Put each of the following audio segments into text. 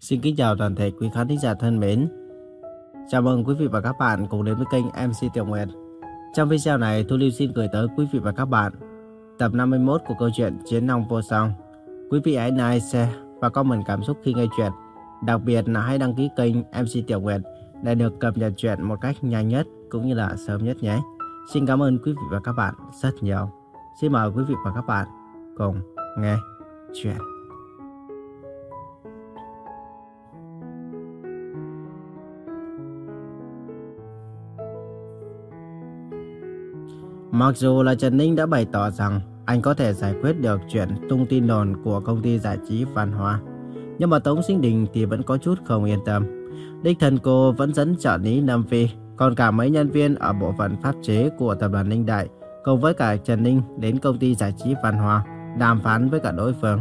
Xin kính chào toàn thể quý khán thính giả thân mến. Chào mừng quý vị và các bạn cùng đến với kênh MC Tiểu Nguyệt. Trong video này, Thu Lưu xin gửi tới quý vị và các bạn tập 51 của câu chuyện Chiến Long Vô Song. Quý vị hãy like, share và comment cảm xúc khi nghe chuyện. Đặc biệt là hãy đăng ký kênh MC Tiểu Nguyệt để được cập nhật chuyện một cách nhanh nhất cũng như là sớm nhất nhé. Xin cảm ơn quý vị và các bạn rất nhiều. Xin mời quý vị và các bạn cùng nghe chuyện. Mặc dù là Trần Ninh đã bày tỏ rằng anh có thể giải quyết được chuyện tung tin đồn của công ty giải trí Văn Hoa, nhưng mà Tống Sinh Đình thì vẫn có chút không yên tâm. Đích thân cô vẫn dẫn trợ lý Nam Phi, còn cả mấy nhân viên ở bộ phận pháp chế của tập đoàn Ninh Đại, cùng với cả Trần Ninh đến công ty giải trí Văn Hoa, đàm phán với cả đối phương.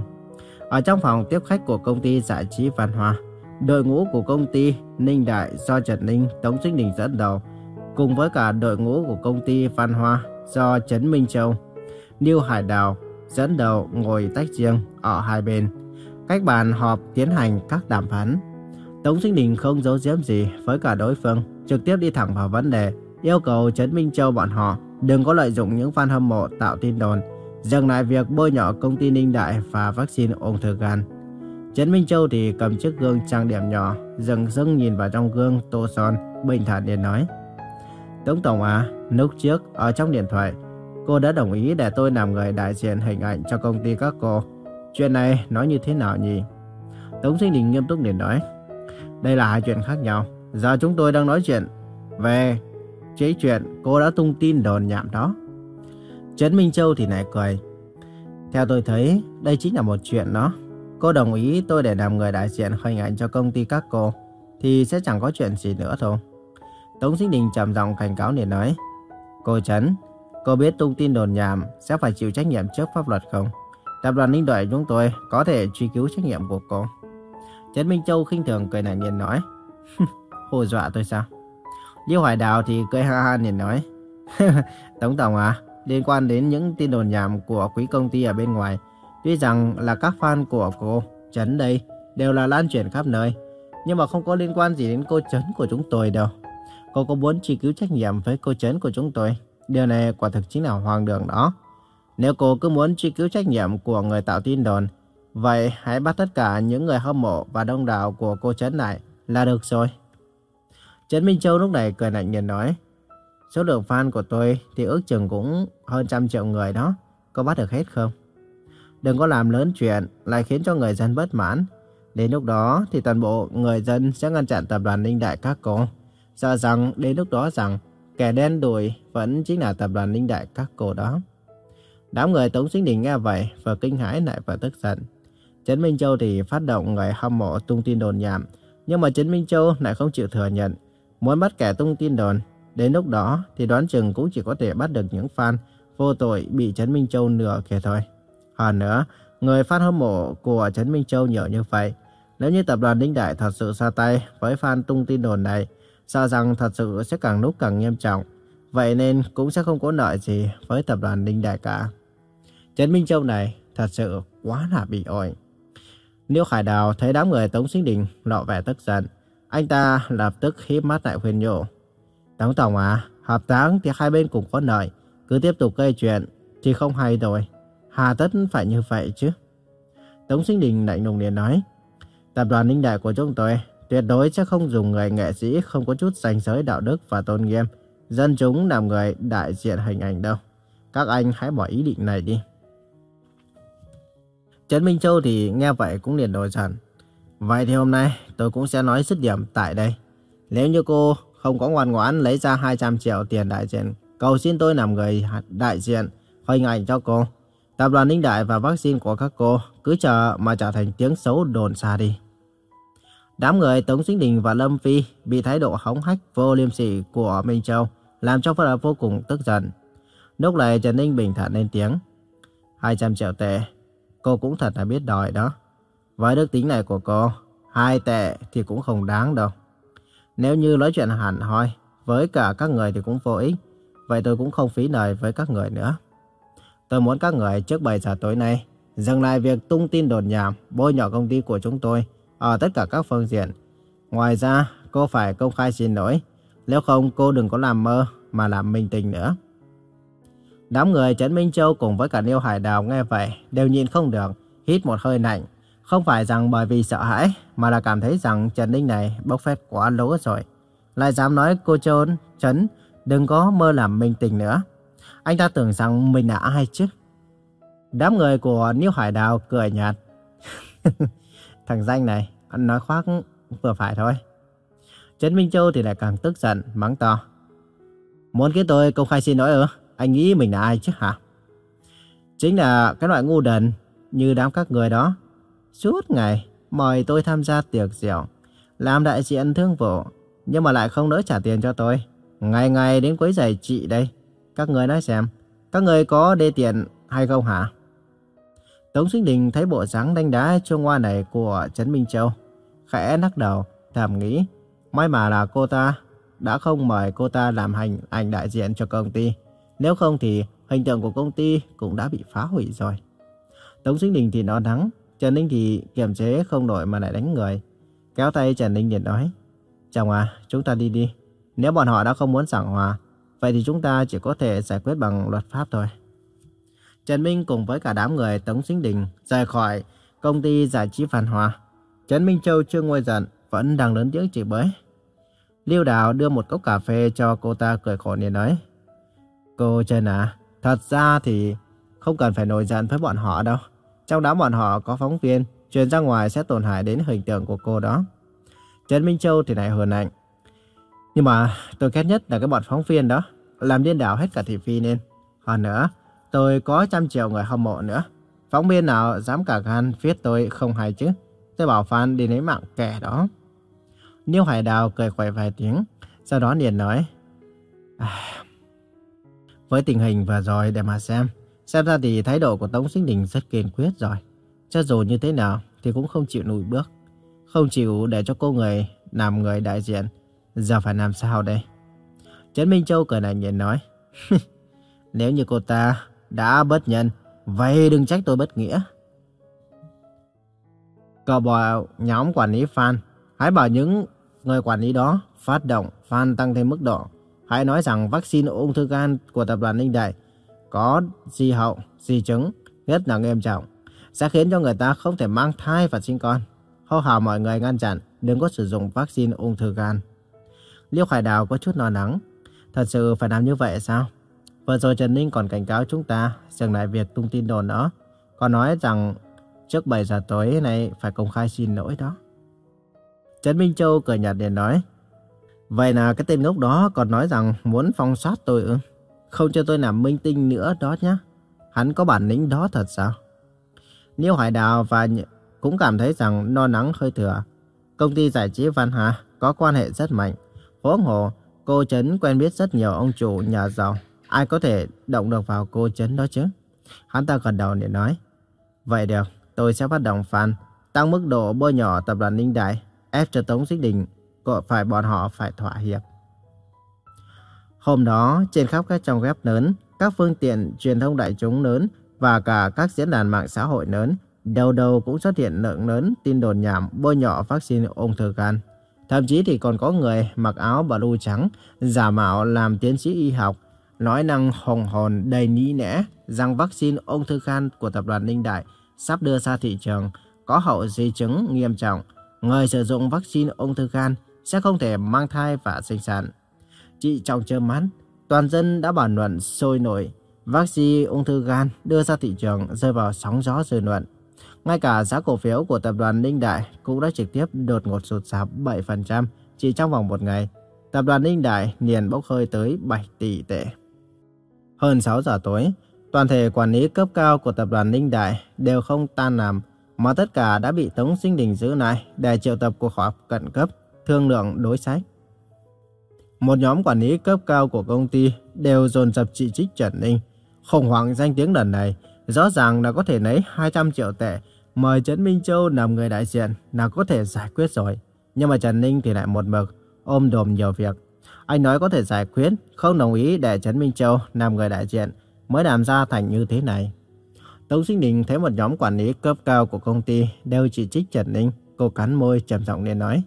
Ở trong phòng tiếp khách của công ty giải trí Văn Hoa, đội ngũ của công ty Ninh Đại do Trần Ninh, Tống Sinh Đình dẫn đầu, cùng với cả đội ngũ của công ty Văn Hoa do Trấn Minh Châu, Lưu Hải Đào dẫn đầu ngồi tách riêng ở hai bên. Cách bàn họp tiến hành các đàm phán. Tống Sinh Đình không giấu giếm gì với cả đối phương, trực tiếp đi thẳng vào vấn đề, yêu cầu Trấn Minh Châu bọn họ đừng có lợi dụng những fan hâm mộ tạo tin đồn, dừng lại việc bôi nhọ công ty Ninh Đại và vaccine ung thư gan. Trấn Minh Châu thì cầm chiếc gương trang điểm nhỏ, dừng dưng nhìn vào trong gương tô son, bình thản để nói. Tống Tổng à, lúc trước ở trong điện thoại, cô đã đồng ý để tôi làm người đại diện hình ảnh cho công ty các cô. Chuyện này nói như thế nào nhỉ? Tống Sinh Đình nghiêm túc để nói. Đây là hai chuyện khác nhau. Giờ chúng tôi đang nói chuyện về chế chuyện cô đã tung tin đồn nhảm đó. Trấn Minh Châu thì nảy cười. Theo tôi thấy, đây chính là một chuyện đó. Cô đồng ý tôi để làm người đại diện hình ảnh cho công ty các cô, thì sẽ chẳng có chuyện gì nữa thôi. Tống Sinh Đình trầm giọng cảnh cáo để nói. Cô Trấn, cô biết tung tin đồn nhảm sẽ phải chịu trách nhiệm trước pháp luật không? Tập đoàn Ninh Đội chúng tôi có thể truy cứu trách nhiệm của cô. Trấn Minh Châu khinh thường cười nảnh nhiên nói. Hù dọa tôi sao? Liêu Hoài Đào thì cười ha ha liền nói. Tống Tổng à, liên quan đến những tin đồn nhảm của quý công ty ở bên ngoài, tuy rằng là các fan của cô Trấn đây đều là lan truyền khắp nơi, nhưng mà không có liên quan gì đến cô Trấn của chúng tôi đâu. Cô có muốn truy cứu trách nhiệm với cô Trấn của chúng tôi? Điều này quả thực chính là hoang đường đó. Nếu cô cứ muốn truy cứu trách nhiệm của người tạo tin đồn, vậy hãy bắt tất cả những người hâm mộ và đông đảo của cô Trấn lại là được rồi. Trấn Minh Châu lúc này cười lạnh nhìn nói, số lượng fan của tôi thì ước chừng cũng hơn trăm triệu người đó, có bắt được hết không? Đừng có làm lớn chuyện lại khiến cho người dân bất mãn. Đến lúc đó thì toàn bộ người dân sẽ ngăn chặn tập đoàn Ninh Đại các cô. Sợ rằng đến lúc đó rằng kẻ đen đuổi vẫn chính là tập đoàn Ninh Đại các cô đó. Đám người Tống Sinh Đình nghe vậy và kinh hãi lại và tức giận. Trấn Minh Châu thì phát động người hâm mộ tung tin đồn nhảm, nhưng mà Trấn Minh Châu lại không chịu thừa nhận. Muốn bắt kẻ tung tin đồn, đến lúc đó thì đoán chừng cũng chỉ có thể bắt được những fan vô tội bị Trấn Minh Châu nửa kia thôi. Hơn nữa, người fan hâm mộ của Trấn Minh Châu nhiều như vậy. Nếu như tập đoàn Ninh Đại thật sự ra tay với fan tung tin đồn này, sợ rằng thật sự sẽ càng lúc càng nghiêm trọng. Vậy nên cũng sẽ không có nợ gì với tập đoàn Ninh Đại cả. Trấn Minh Châu này thật sự quá là bị ổi. nếu Khải Đào thấy đám người Tống Sinh Đình lộ vẻ tức giận. Anh ta lập tức híp mắt lại khuyên nhủ. Tống Tổng à, hợp tác thì hai bên cùng có lợi. Cứ tiếp tục gây chuyện thì không hay rồi. Hà tất phải như vậy chứ. Tống Sinh Đình lạnh lùng liền nói. Tập đoàn Ninh Đại của chúng tôi tuyệt đối sẽ không dùng người nghệ sĩ không có chút danh giới đạo đức và tôn nghiêm. Dân chúng làm người đại diện hình ảnh đâu. Các anh hãy bỏ ý định này đi. Trấn Minh Châu thì nghe vậy cũng liền đổi giận. Vậy thì hôm nay tôi cũng sẽ nói dứt điểm tại đây. Nếu như cô không có ngoan ngoãn lấy ra 200 triệu tiền đại diện, cầu xin tôi làm người đại diện, hình ảnh cho cô. Tập đoàn Ninh Đại và vaccine của các cô cứ chờ mà trở thành tiếng xấu đồn xa đi. Đám người Tống Sinh Đình và Lâm Phi bị thái độ hống hách vô liêm sỉ của Minh Châu làm cho Phật vô cùng tức giận. Lúc này Trần Ninh bình thản lên tiếng. 200 triệu tệ, cô cũng thật là biết đòi đó. Với đức tính này của cô, hai tệ thì cũng không đáng đâu. Nếu như nói chuyện hẳn hoi với cả các người thì cũng vô ích, vậy tôi cũng không phí lời với các người nữa. Tôi muốn các người trước 7 giờ tối nay dừng lại việc tung tin đồn nhảm, bôi nhọ công ty của chúng tôi ở tất cả các phương diện. Ngoài ra, cô phải công khai xin lỗi. Nếu không, cô đừng có làm mơ mà làm minh tình nữa. Đám người Trấn Minh Châu cùng với cả Niêu Hải Đào nghe vậy đều nhìn không được, hít một hơi lạnh. Không phải rằng bởi vì sợ hãi, mà là cảm thấy rằng Trần Ninh này bốc phét quá lố rồi. Lại dám nói cô Trôn, Trấn, đừng có mơ làm minh tình nữa. Anh ta tưởng rằng mình là ai chứ? Đám người của Niêu Hải Đào cười nhạt. Thằng danh này, anh nói khoác vừa phải thôi. Trấn Minh Châu thì lại càng tức giận, mắng to. Muốn cái tôi công khai xin lỗi ư? Anh nghĩ mình là ai chứ hả? Chính là cái loại ngu đần như đám các người đó. Suốt ngày mời tôi tham gia tiệc rượu, làm đại diện thương vụ, nhưng mà lại không đỡ trả tiền cho tôi. Ngày ngày đến quấy giày chị đây. Các người nói xem, các người có đê tiền hay không hả? Tống Sinh Đình thấy bộ dáng đánh đá chuông ngoa này của Trấn Minh Châu. Khẽ lắc đầu, thầm nghĩ, may mà là cô ta đã không mời cô ta làm hành ảnh đại diện cho công ty. Nếu không thì hình tượng của công ty cũng đã bị phá hủy rồi. Tống Sinh Đình thì nó nắng, Trần Ninh thì kiềm chế không nổi mà lại đánh người. Kéo tay Trần Ninh liền nói, Chồng à, chúng ta đi đi. Nếu bọn họ đã không muốn giảng hòa, vậy thì chúng ta chỉ có thể giải quyết bằng luật pháp thôi. Trần Minh cùng với cả đám người Tống Sinh Đình rời khỏi công ty giải trí Phan Hòa. Trần Minh Châu chưa nguôi giận, vẫn đang lớn tiếng chỉ bới. Liêu Đào đưa một cốc cà phê cho cô ta cười khổ nên nói. Cô Trần à, thật ra thì không cần phải nổi giận với bọn họ đâu. Trong đám bọn họ có phóng viên, truyền ra ngoài sẽ tổn hại đến hình tượng của cô đó. Trần Minh Châu thì lại hờn ảnh. Nhưng mà tôi ghét nhất là cái bọn phóng viên đó, làm điên đảo hết cả thị phi nên. Hơn nữa, tôi có trăm triệu người hâm mộ nữa. Phóng viên nào dám cả gan viết tôi không hay chứ. Tôi bảo fan đi lấy mạng kẻ đó. Niêu Hải Đào cười khỏe vài tiếng, sau đó liền nói. À, với tình hình vừa rồi để mà xem, xem ra thì thái độ của Tống Sinh Đình rất kiên quyết rồi. Cho dù như thế nào thì cũng không chịu lùi bước. Không chịu để cho cô người làm người đại diện. Giờ phải làm sao đây? Trấn Minh Châu cười lạnh nhìn nói. Nếu như cô ta đã bất nhân, vậy đừng trách tôi bất nghĩa. Cậu bảo nhóm quản lý fan, hãy bảo những người quản lý đó phát động fan tăng thêm mức độ. Hãy nói rằng vaccine ung thư gan của tập đoàn Ninh Đại có di hậu, di chứng rất là nghiêm trọng, sẽ khiến cho người ta không thể mang thai và sinh con. Hô hào mọi người ngăn chặn, đừng có sử dụng vaccine ung thư gan. Liêu Khải Đào có chút lo lắng. Thật sự phải làm như vậy sao? Vừa rồi Trần Ninh còn cảnh cáo chúng ta dừng lại việc tung tin đồn đó. Còn nói rằng trước 7 giờ tối này phải công khai xin lỗi đó. Trần Minh Châu cười nhạt để nói. Vậy là cái tên ngốc đó còn nói rằng muốn phong sát tôi ư? Không cho tôi làm minh tinh nữa đó nhá. Hắn có bản lĩnh đó thật sao? Niêu Hải Đào và cũng cảm thấy rằng no nắng hơi thừa. Công ty giải trí Văn Hà có quan hệ rất mạnh. Huống hồ, cô Trấn quen biết rất nhiều ông chủ nhà giàu. Ai có thể động được vào cô Trấn đó chứ? Hắn ta gần đầu để nói. Vậy được, tôi sẽ phát động phản tăng mức độ bôi nhỏ tập đoàn Ninh Đại, ép cho Tống Dích Đình, phải bọn họ phải thỏa hiệp. Hôm đó, trên khắp các trang web lớn, các phương tiện truyền thông đại chúng lớn và cả các diễn đàn mạng xã hội lớn, đầu đầu cũng xuất hiện lượng lớn tin đồn nhảm bôi nhọ vaccine ung thư gan. Thậm chí thì còn có người mặc áo blue trắng, giả mạo làm tiến sĩ y học, nói năng hồng hồn đầy ní nẽ rằng vaccine ung thư gan của tập đoàn Ninh Đại sắp đưa ra thị trường có hậu di chứng nghiêm trọng. Người sử dụng vaccine ung thư gan sẽ không thể mang thai và sinh sản. Chị trong chơ mắt, toàn dân đã bàn luận sôi nổi. Vaccine ung thư gan đưa ra thị trường rơi vào sóng gió dư luận. Ngay cả giá cổ phiếu của tập đoàn Ninh Đại cũng đã trực tiếp đột ngột sụt giảm 7% chỉ trong vòng một ngày. Tập đoàn Ninh Đại liền bốc hơi tới 7 tỷ tệ. Hơn 6 giờ tối, toàn thể quản lý cấp cao của tập đoàn Ninh Đại đều không tan làm, mà tất cả đã bị Tống Sinh Đình giữ lại để triệu tập cuộc họp cận cấp, thương lượng đối sách. Một nhóm quản lý cấp cao của công ty đều dồn dập chỉ trích Trần Ninh. Khủng hoảng danh tiếng lần này rõ ràng là có thể lấy 200 triệu tệ mời Trần Minh Châu làm người đại diện là có thể giải quyết rồi. Nhưng mà Trần Ninh thì lại một mực ôm đồm nhiều việc. Anh nói có thể giải quyết, không đồng ý để Trần Minh Châu làm người đại diện mới làm ra thành như thế này. Tống Sinh Đình thấy một nhóm quản lý cấp cao của công ty đều chỉ trích Trần Ninh, Cô cắn môi trầm giọng nên nói.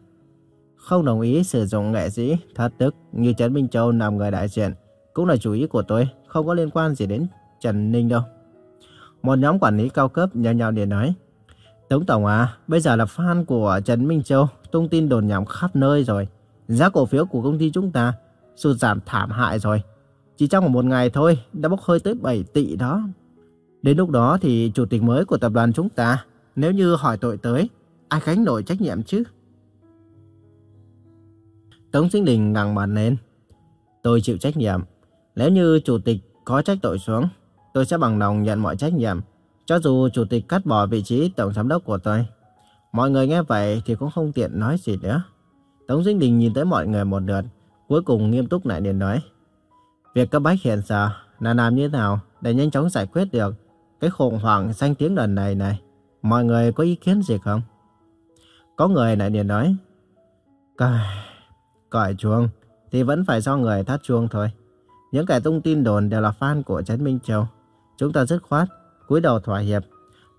Không đồng ý sử dụng nghệ sĩ thất tức như Trấn Minh Châu làm người đại diện. Cũng là chủ ý của tôi, không có liên quan gì đến Trần Ninh đâu. Một nhóm quản lý cao cấp nhau nhau để nói. Tống Tổng à, bây giờ là fan của Trần Minh Châu, tung tin đồn nhảm khắp nơi rồi. Giá cổ phiếu của công ty chúng ta sụt giảm thảm hại rồi. Chỉ trong một ngày thôi, đã bốc hơi tới 7 tỷ đó. Đến lúc đó thì chủ tịch mới của tập đoàn chúng ta, nếu như hỏi tội tới, ai gánh nổi trách nhiệm chứ? Tống Sinh Đình ngẩng mặt lên. Tôi chịu trách nhiệm. Nếu như chủ tịch có trách tội xuống, tôi sẽ bằng lòng nhận mọi trách nhiệm. Cho dù chủ tịch cắt bỏ vị trí tổng giám đốc của tôi. Mọi người nghe vậy thì cũng không tiện nói gì nữa. Tống Sinh Đình nhìn tới mọi người một lượt, cuối cùng nghiêm túc lại liền nói. Việc cấp bách hiện giờ là làm như thế nào để nhanh chóng giải quyết được cái khủng hoảng danh tiếng lần này này. Mọi người có ý kiến gì không? Có người lại liền nói. Cài, còi chuông thì vẫn phải do người thắt chuông thôi. Những kẻ tung tin đồn đều là fan của Trấn Minh Châu. Chúng ta dứt khoát, cúi đầu thỏa hiệp.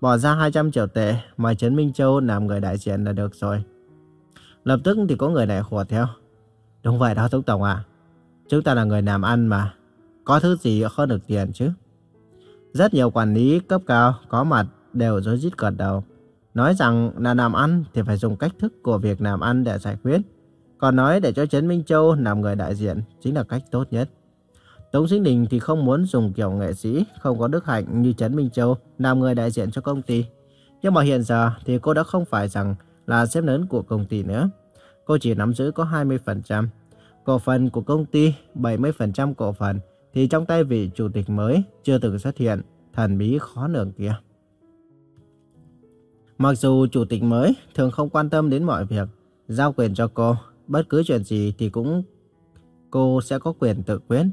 Bỏ ra 200 triệu tệ mời Trấn Minh Châu làm người đại diện là được rồi. Lập tức thì có người lại hùa theo. Đúng vậy đó Tống Tổng à. Chúng ta là người làm ăn mà. Có thứ gì hơn được tiền chứ. Rất nhiều quản lý cấp cao, có mặt, đều rối rít gật đầu. Nói rằng là làm ăn thì phải dùng cách thức của việc làm ăn để giải quyết. Còn nói để cho Trấn Minh Châu làm người đại diện chính là cách tốt nhất. Tống Sinh Đình thì không muốn dùng kiểu nghệ sĩ, không có đức hạnh như Trấn Minh Châu làm người đại diện cho công ty. Nhưng mà hiện giờ thì cô đã không phải rằng là sếp lớn của công ty nữa. Cô chỉ nắm giữ có 20%. Cổ phần của công ty 70% cổ phần thì trong tay vị chủ tịch mới chưa từng xuất hiện, thần bí khó lường kia. Mặc dù chủ tịch mới thường không quan tâm đến mọi việc, giao quyền cho cô, bất cứ chuyện gì thì cũng cô sẽ có quyền tự quyết.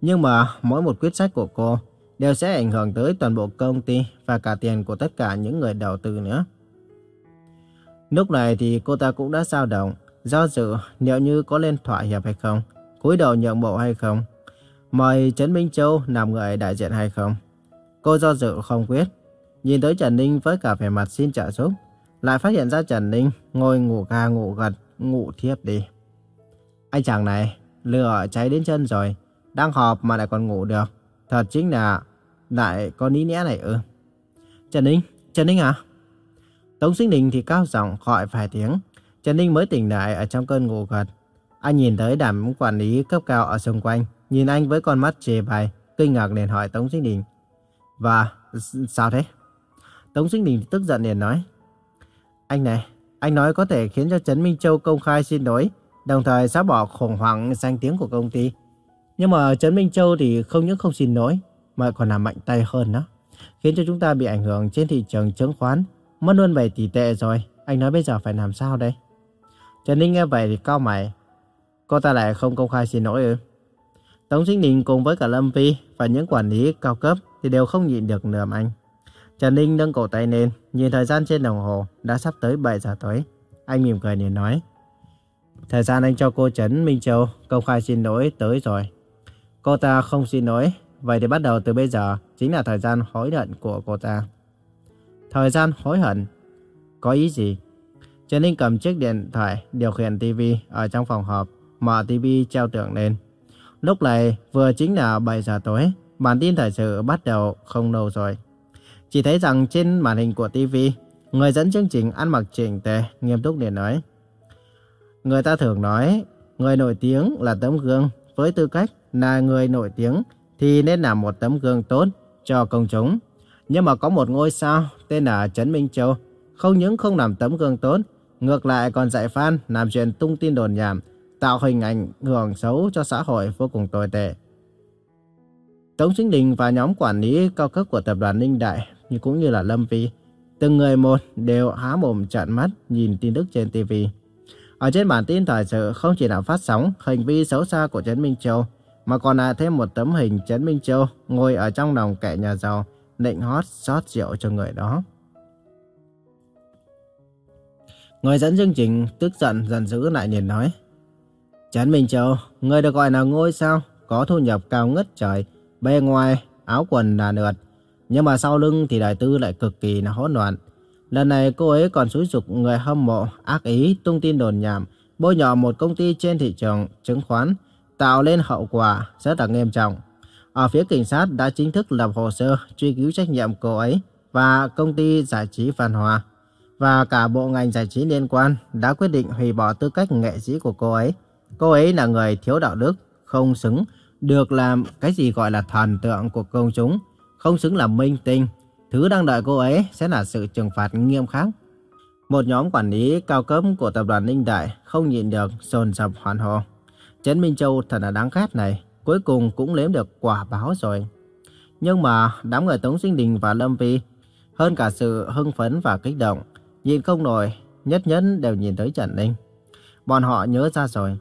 Nhưng mà mỗi một quyết sách của cô đều sẽ ảnh hưởng tới toàn bộ công ty và cả tiền của tất cả những người đầu tư nữa. Lúc này thì cô ta cũng đã dao động, do dự liệu như có lên thỏa hiệp hay không, cúi đầu nhượng bộ hay không, mời Trấn Minh Châu làm người đại diện hay không. Cô do dự không quyết, nhìn tới Trần Ninh với cả vẻ mặt xin trợ giúp, lại phát hiện ra Trần Ninh ngồi ngủ gà ngủ gật, ngủ thiếp đi. Anh chàng này, lửa cháy đến chân rồi, đang họp mà lại còn ngủ được. Thật chính là lại có ní nẽ này ư. Trần Ninh, Trần Ninh à? Tống Sinh Đình thì cao giọng gọi vài tiếng. Trần Ninh mới tỉnh lại ở trong cơn ngủ gật. Anh nhìn tới đám quản lý cấp cao ở xung quanh, nhìn anh với con mắt chê bai, kinh ngạc liền hỏi Tống Sinh Đình. Và sao thế? Tống Sinh Đình tức giận liền nói. Anh này, anh nói có thể khiến cho Trấn Minh Châu công khai xin lỗi, đồng thời xóa bỏ khủng hoảng danh tiếng của công ty. Nhưng mà Trấn Minh Châu thì không những không xin lỗi, mà còn làm mạnh tay hơn đó. Khiến cho chúng ta bị ảnh hưởng trên thị trường chứng khoán, mất luôn 7 tỷ tệ rồi. Anh nói bây giờ phải làm sao đây? Trần Ninh nghe vậy thì cao mày. Cô ta lại không công khai xin lỗi ư? Tống Sinh Đình cùng với cả Lâm Vi và những quản lý cao cấp thì đều không nhịn được lườm anh. Trần Ninh nâng cổ tay lên, nhìn thời gian trên đồng hồ đã sắp tới 7 giờ tối. Anh mỉm cười liền nói. Thời gian anh cho cô Trấn Minh Châu công khai xin lỗi tới rồi. Cô ta không xin lỗi, vậy thì bắt đầu từ bây giờ chính là thời gian hối hận của cô ta. Thời gian hối hận? Có ý gì? Trần Ninh cầm chiếc điện thoại điều khiển TV ở trong phòng họp, mở TV treo tượng lên. Lúc này vừa chính là 7 giờ tối, bản tin thời sự bắt đầu không lâu rồi. Chỉ thấy rằng trên màn hình của TV, người dẫn chương trình ăn mặc chỉnh tề, nghiêm túc để nói. Người ta thường nói, người nổi tiếng là tấm gương, với tư cách là người nổi tiếng thì nên là một tấm gương tốt cho công chúng. Nhưng mà có một ngôi sao tên là Trấn Minh Châu, không những không làm tấm gương tốt, ngược lại còn dạy fan làm chuyện tung tin đồn nhảm, tạo hình ảnh hưởng xấu cho xã hội vô cùng tồi tệ. Tống Sinh Đình và nhóm quản lý cao cấp của tập đoàn Ninh Đại như cũng như là Lâm Vi, từng người một đều há mồm trợn mắt nhìn tin tức trên TV. Ở trên bản tin thời sự không chỉ là phát sóng hành vi xấu xa của Trấn Minh Châu, mà còn là thêm một tấm hình Trấn Minh Châu ngồi ở trong lòng kẻ nhà giàu, định hót rót rượu cho người đó. Người dẫn chương trình tức giận giận dữ lại nhìn nói. Trấn Minh Châu, người được gọi là ngôi sao, có thu nhập cao ngất trời, bề ngoài áo quần là nượt, nhưng mà sau lưng thì đại tư lại cực kỳ là hỗn loạn. Lần này cô ấy còn xúi dục người hâm mộ, ác ý, tung tin đồn nhảm, bôi nhọ một công ty trên thị trường chứng khoán, tạo lên hậu quả rất là nghiêm trọng. Ở phía cảnh sát đã chính thức lập hồ sơ truy cứu trách nhiệm cô ấy và công ty giải trí Văn Hòa. Và cả bộ ngành giải trí liên quan đã quyết định hủy bỏ tư cách nghệ sĩ của cô ấy. Cô ấy là người thiếu đạo đức, không xứng được làm cái gì gọi là thần tượng của công chúng, không xứng làm minh tinh. Thứ đang đợi cô ấy sẽ là sự trừng phạt nghiêm khắc. Một nhóm quản lý cao cấp của tập đoàn Ninh Đại không nhịn được sồn sập hoàn hồ. Trấn Minh Châu thật là đáng ghét này, cuối cùng cũng nếm được quả báo rồi. Nhưng mà đám người Tống Sinh Đình và Lâm Vi, hơn cả sự hưng phấn và kích động, nhìn không nổi, nhất nhất đều nhìn tới Trần Ninh. Bọn họ nhớ ra rồi.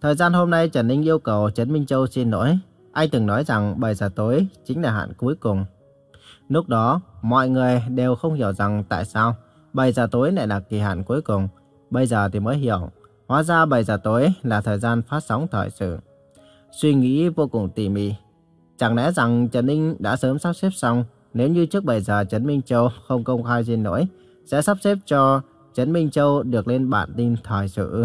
Thời gian hôm nay Trần Ninh yêu cầu Trấn Minh Châu xin lỗi. Anh từng nói rằng 7 giờ tối chính là hạn cuối cùng. Lúc đó, mọi người đều không hiểu rằng tại sao 7 giờ tối lại là kỳ hạn cuối cùng. Bây giờ thì mới hiểu. Hóa ra 7 giờ tối là thời gian phát sóng thời sự. Suy nghĩ vô cùng tỉ mỉ. Chẳng lẽ rằng Trần Ninh đã sớm sắp xếp xong nếu như trước 7 giờ Trấn Minh Châu không công khai xin lỗi, sẽ sắp xếp cho Trấn Minh Châu được lên bản tin thời sự.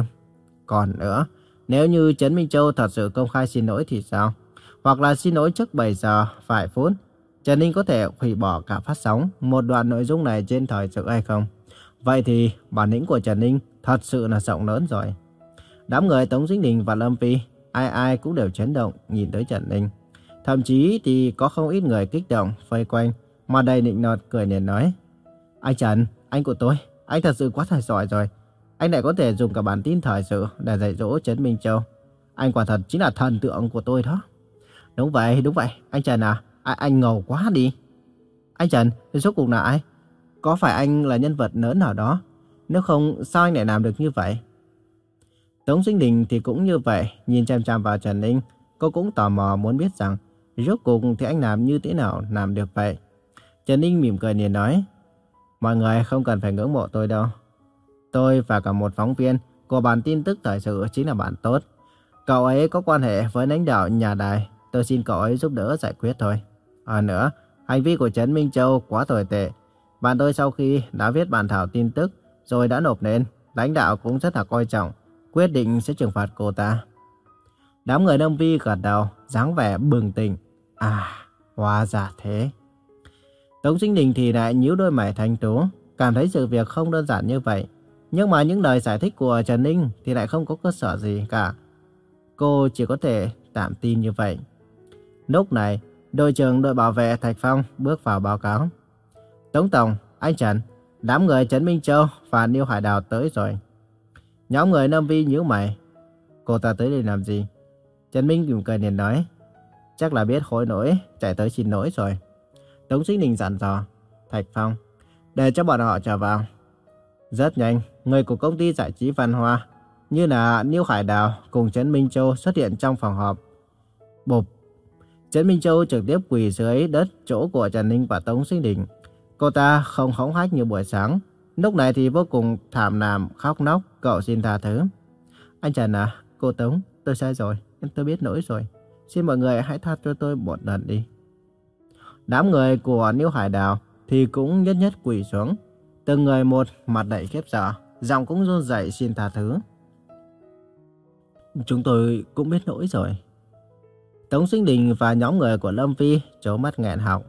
Còn nữa, nếu như Trấn Minh Châu thật sự công khai xin lỗi thì sao? Hoặc là xin lỗi trước 7 giờ vài phút, Trần Ninh có thể hủy bỏ cả phát sóng một đoạn nội dung này trên thời sự hay không? Vậy thì bản lĩnh của Trần Ninh thật sự là rộng lớn rồi. Đám người Tống Dĩnh Đình và Lâm Phi, ai ai cũng đều chấn động nhìn tới Trần Ninh. Thậm chí thì có không ít người kích động, vây quanh, mà đầy nịnh nọt cười nền nói. Anh Trần, anh của tôi, anh thật sự quá tài giỏi rồi. Anh lại có thể dùng cả bản tin thời sự để dạy dỗ Trấn Minh Châu. Anh quả thật chính là thần tượng của tôi đó. Đúng vậy, đúng vậy. Anh Trần à, anh, anh ngầu quá đi. Anh Trần, rốt cuộc là ai? Có phải anh là nhân vật lớn nào đó? Nếu không, sao anh lại làm được như vậy? Tống Sinh Đình thì cũng như vậy, nhìn chăm chăm vào Trần Ninh. Cô cũng tò mò muốn biết rằng, rốt cuộc thì anh làm như thế nào làm được vậy? Trần Ninh mỉm cười liền nói, mọi người không cần phải ngưỡng mộ tôi đâu. Tôi và cả một phóng viên của bản tin tức thời sự chính là bạn tốt. Cậu ấy có quan hệ với lãnh đạo nhà đài, tôi xin cậu ấy giúp đỡ giải quyết thôi. À nữa, hành vi của Trấn Minh Châu quá tồi tệ. Bạn tôi sau khi đã viết bản thảo tin tức rồi đã nộp lên, lãnh đạo cũng rất là coi trọng, quyết định sẽ trừng phạt cô ta. Đám người Đông Vi gật đầu, dáng vẻ bừng tỉnh. À, hóa ra thế. Tống Sinh Đình thì lại nhíu đôi mày thanh tú, cảm thấy sự việc không đơn giản như vậy. Nhưng mà những lời giải thích của Trần Ninh thì lại không có cơ sở gì cả. Cô chỉ có thể tạm tin như vậy. Lúc này, đội trưởng đội bảo vệ Thạch Phong bước vào báo cáo. Tống Tổng, anh Trần, đám người Trấn Minh Châu và Niêu Hải Đào tới rồi. Nhóm người Nam Vi nhíu mày. Cô ta tới đây làm gì? Trần Minh mỉm cười liền nói. Chắc là biết hối nỗi, chạy tới xin lỗi rồi. Tống Sinh Đình dặn dò. Thạch Phong, để cho bọn họ trở vào. Rất nhanh, người của công ty giải trí Văn Hoa, như là Niêu Hải Đào cùng Trấn Minh Châu xuất hiện trong phòng họp. Bụp! Trấn Minh Châu trực tiếp quỳ dưới đất chỗ của Trần Ninh và Tống Sinh Đình. Cô ta không hóng hách như buổi sáng. Lúc này thì vô cùng thảm nàm, khóc nóc, cậu xin tha thứ. Anh Trần à, cô Tống, tôi sai rồi, tôi biết lỗi rồi. Xin mọi người hãy tha cho tôi một lần đi. Đám người của Niêu Hải Đào thì cũng nhất nhất quỳ xuống. Từng người một mặt đầy khiếp sợ, giọng cũng run rẩy xin tha thứ. Chúng tôi cũng biết lỗi rồi. Tống Sinh Đình và nhóm người của Lâm Phi trố mắt nghẹn họng.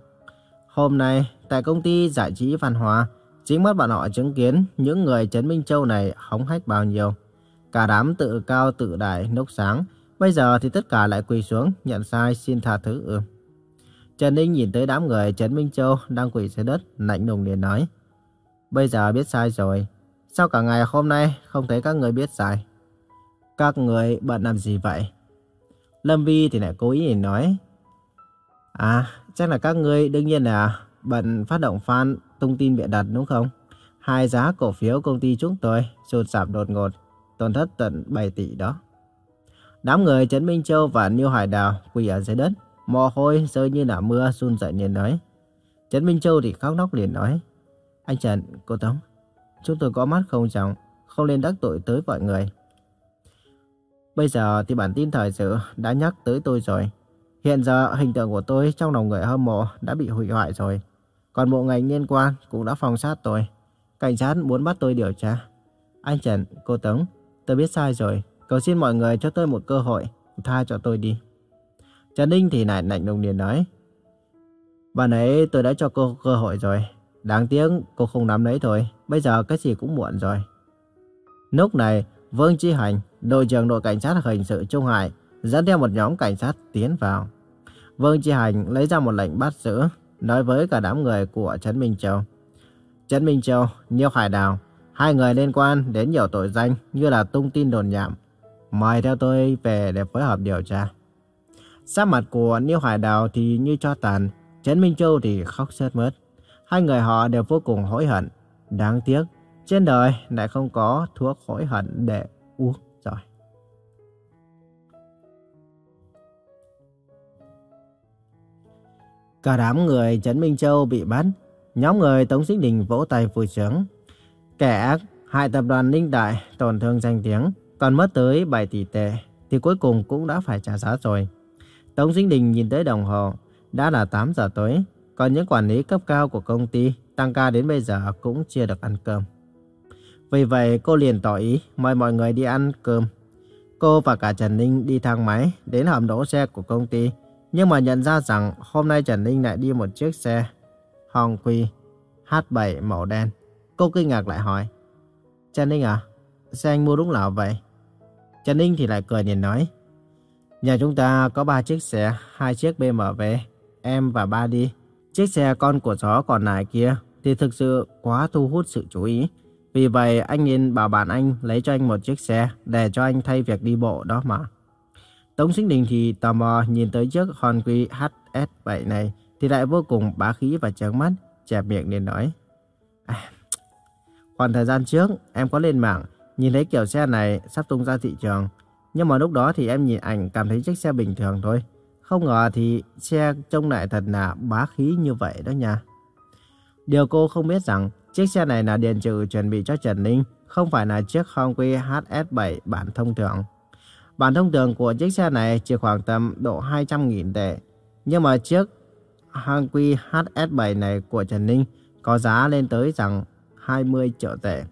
Hôm nay, tại công ty giải trí văn hóa, chính mắt bọn họ chứng kiến những người Trấn Minh Châu này hóng hách bao nhiêu. Cả đám tự cao tự đại nốc sáng, bây giờ thì tất cả lại quỳ xuống nhận sai xin tha thứ ư. Trần Ninh nhìn tới đám người Trấn Minh Châu đang quỳ dưới đất, lạnh lùng liền nói. Bây giờ biết sai rồi. Sao cả ngày hôm nay không thấy các người biết sai? Các người bận làm gì vậy? Lâm Vi thì lại cố ý nói. À, chắc là các người đương nhiên là bận phát động fan tung tin bịa đặt đúng không? Hai giá cổ phiếu công ty chúng tôi sụt giảm đột ngột, tổn thất tận 7 tỷ đó. Đám người Trấn Minh Châu và Niêu Hải Đào quỳ ở dưới đất, mồ hôi rơi như là mưa run rẩy liền nói. Trấn Minh Châu thì khóc nóc liền nói. Anh Trần, cô Tống, chúng tôi có mắt không trọng, không nên đắc tội tới mọi người. Bây giờ thì bản tin thời sự đã nhắc tới tôi rồi. Hiện giờ hình tượng của tôi trong lòng người hâm mộ đã bị hủy hoại rồi. Còn bộ ngành liên quan cũng đã phòng sát tôi. cảnh sát muốn bắt tôi điều tra. Anh Trần, cô Tống, tôi biết sai rồi. Cầu xin mọi người cho tôi một cơ hội, tha cho tôi đi. Trần Ninh thì lại lạnh lùng liền nói. Và nãy tôi đã cho cô cơ hội rồi. Đáng tiếc cô không nắm lấy thôi. Bây giờ cái gì cũng muộn rồi. Lúc này, Vương Chi Hành, đội trưởng đội cảnh sát hình sự Trung Hải, dẫn theo một nhóm cảnh sát tiến vào. Vương Chi Hành lấy ra một lệnh bắt giữ, nói với cả đám người của Trấn Minh Châu. Trấn Minh Châu, Nhiêu Hải Đào, hai người liên quan đến nhiều tội danh như là tung tin đồn nhảm. Mời theo tôi về để phối hợp điều tra. Sắc mặt của Nhiêu Hải Đào thì như cho tàn, Trấn Minh Châu thì khóc sướt mướt. Hai người họ đều vô cùng hối hận. Đáng tiếc, trên đời lại không có thuốc hối hận để uống Cả đám người Trấn Minh Châu bị bắt. Nhóm người Tống Sinh Đình vỗ tay vui sướng. Kẻ ác hại tập đoàn Ninh Đại tổn thương danh tiếng, còn mất tới 7 tỷ tệ, thì cuối cùng cũng đã phải trả giá rồi. Tống Sinh Đình nhìn tới đồng hồ, đã là 8 giờ tối, còn những quản lý cấp cao của công ty tăng ca đến bây giờ cũng chưa được ăn cơm. Vì vậy cô liền tỏ ý mời mọi người đi ăn cơm. Cô và cả Trần Ninh đi thang máy đến hầm đỗ xe của công ty. Nhưng mà nhận ra rằng hôm nay Trần Ninh lại đi một chiếc xe Hong Quy H7 màu đen. Cô kinh ngạc lại hỏi. Trần Ninh à, xe anh mua đúng là vậy? Trần Ninh thì lại cười nhìn nói. Nhà chúng ta có 3 chiếc xe, hai chiếc BMW, em và ba đi. Chiếc xe con của chó còn lại kia thì thực sự quá thu hút sự chú ý. Vì vậy anh nên bảo bạn anh lấy cho anh một chiếc xe để cho anh thay việc đi bộ đó mà. Tống Sinh Đình thì tò mò nhìn tới chiếc Honda HS7 này thì lại vô cùng bá khí và trắng mắt, chẹp miệng nên nói. À, khoảng thời gian trước em có lên mạng nhìn thấy kiểu xe này sắp tung ra thị trường. Nhưng mà lúc đó thì em nhìn ảnh cảm thấy chiếc xe bình thường thôi. Không ngờ thì xe trông lại thật là bá khí như vậy đó nha. Điều cô không biết rằng chiếc xe này là điện trừ chuẩn bị cho Trần Ninh, không phải là chiếc Honda HS7 bản thông thường. Bản thông thường của chiếc xe này chỉ khoảng tầm độ 200.000 tệ. Nhưng mà chiếc Honda HS7 này của Trần Ninh có giá lên tới rằng 20 triệu tệ.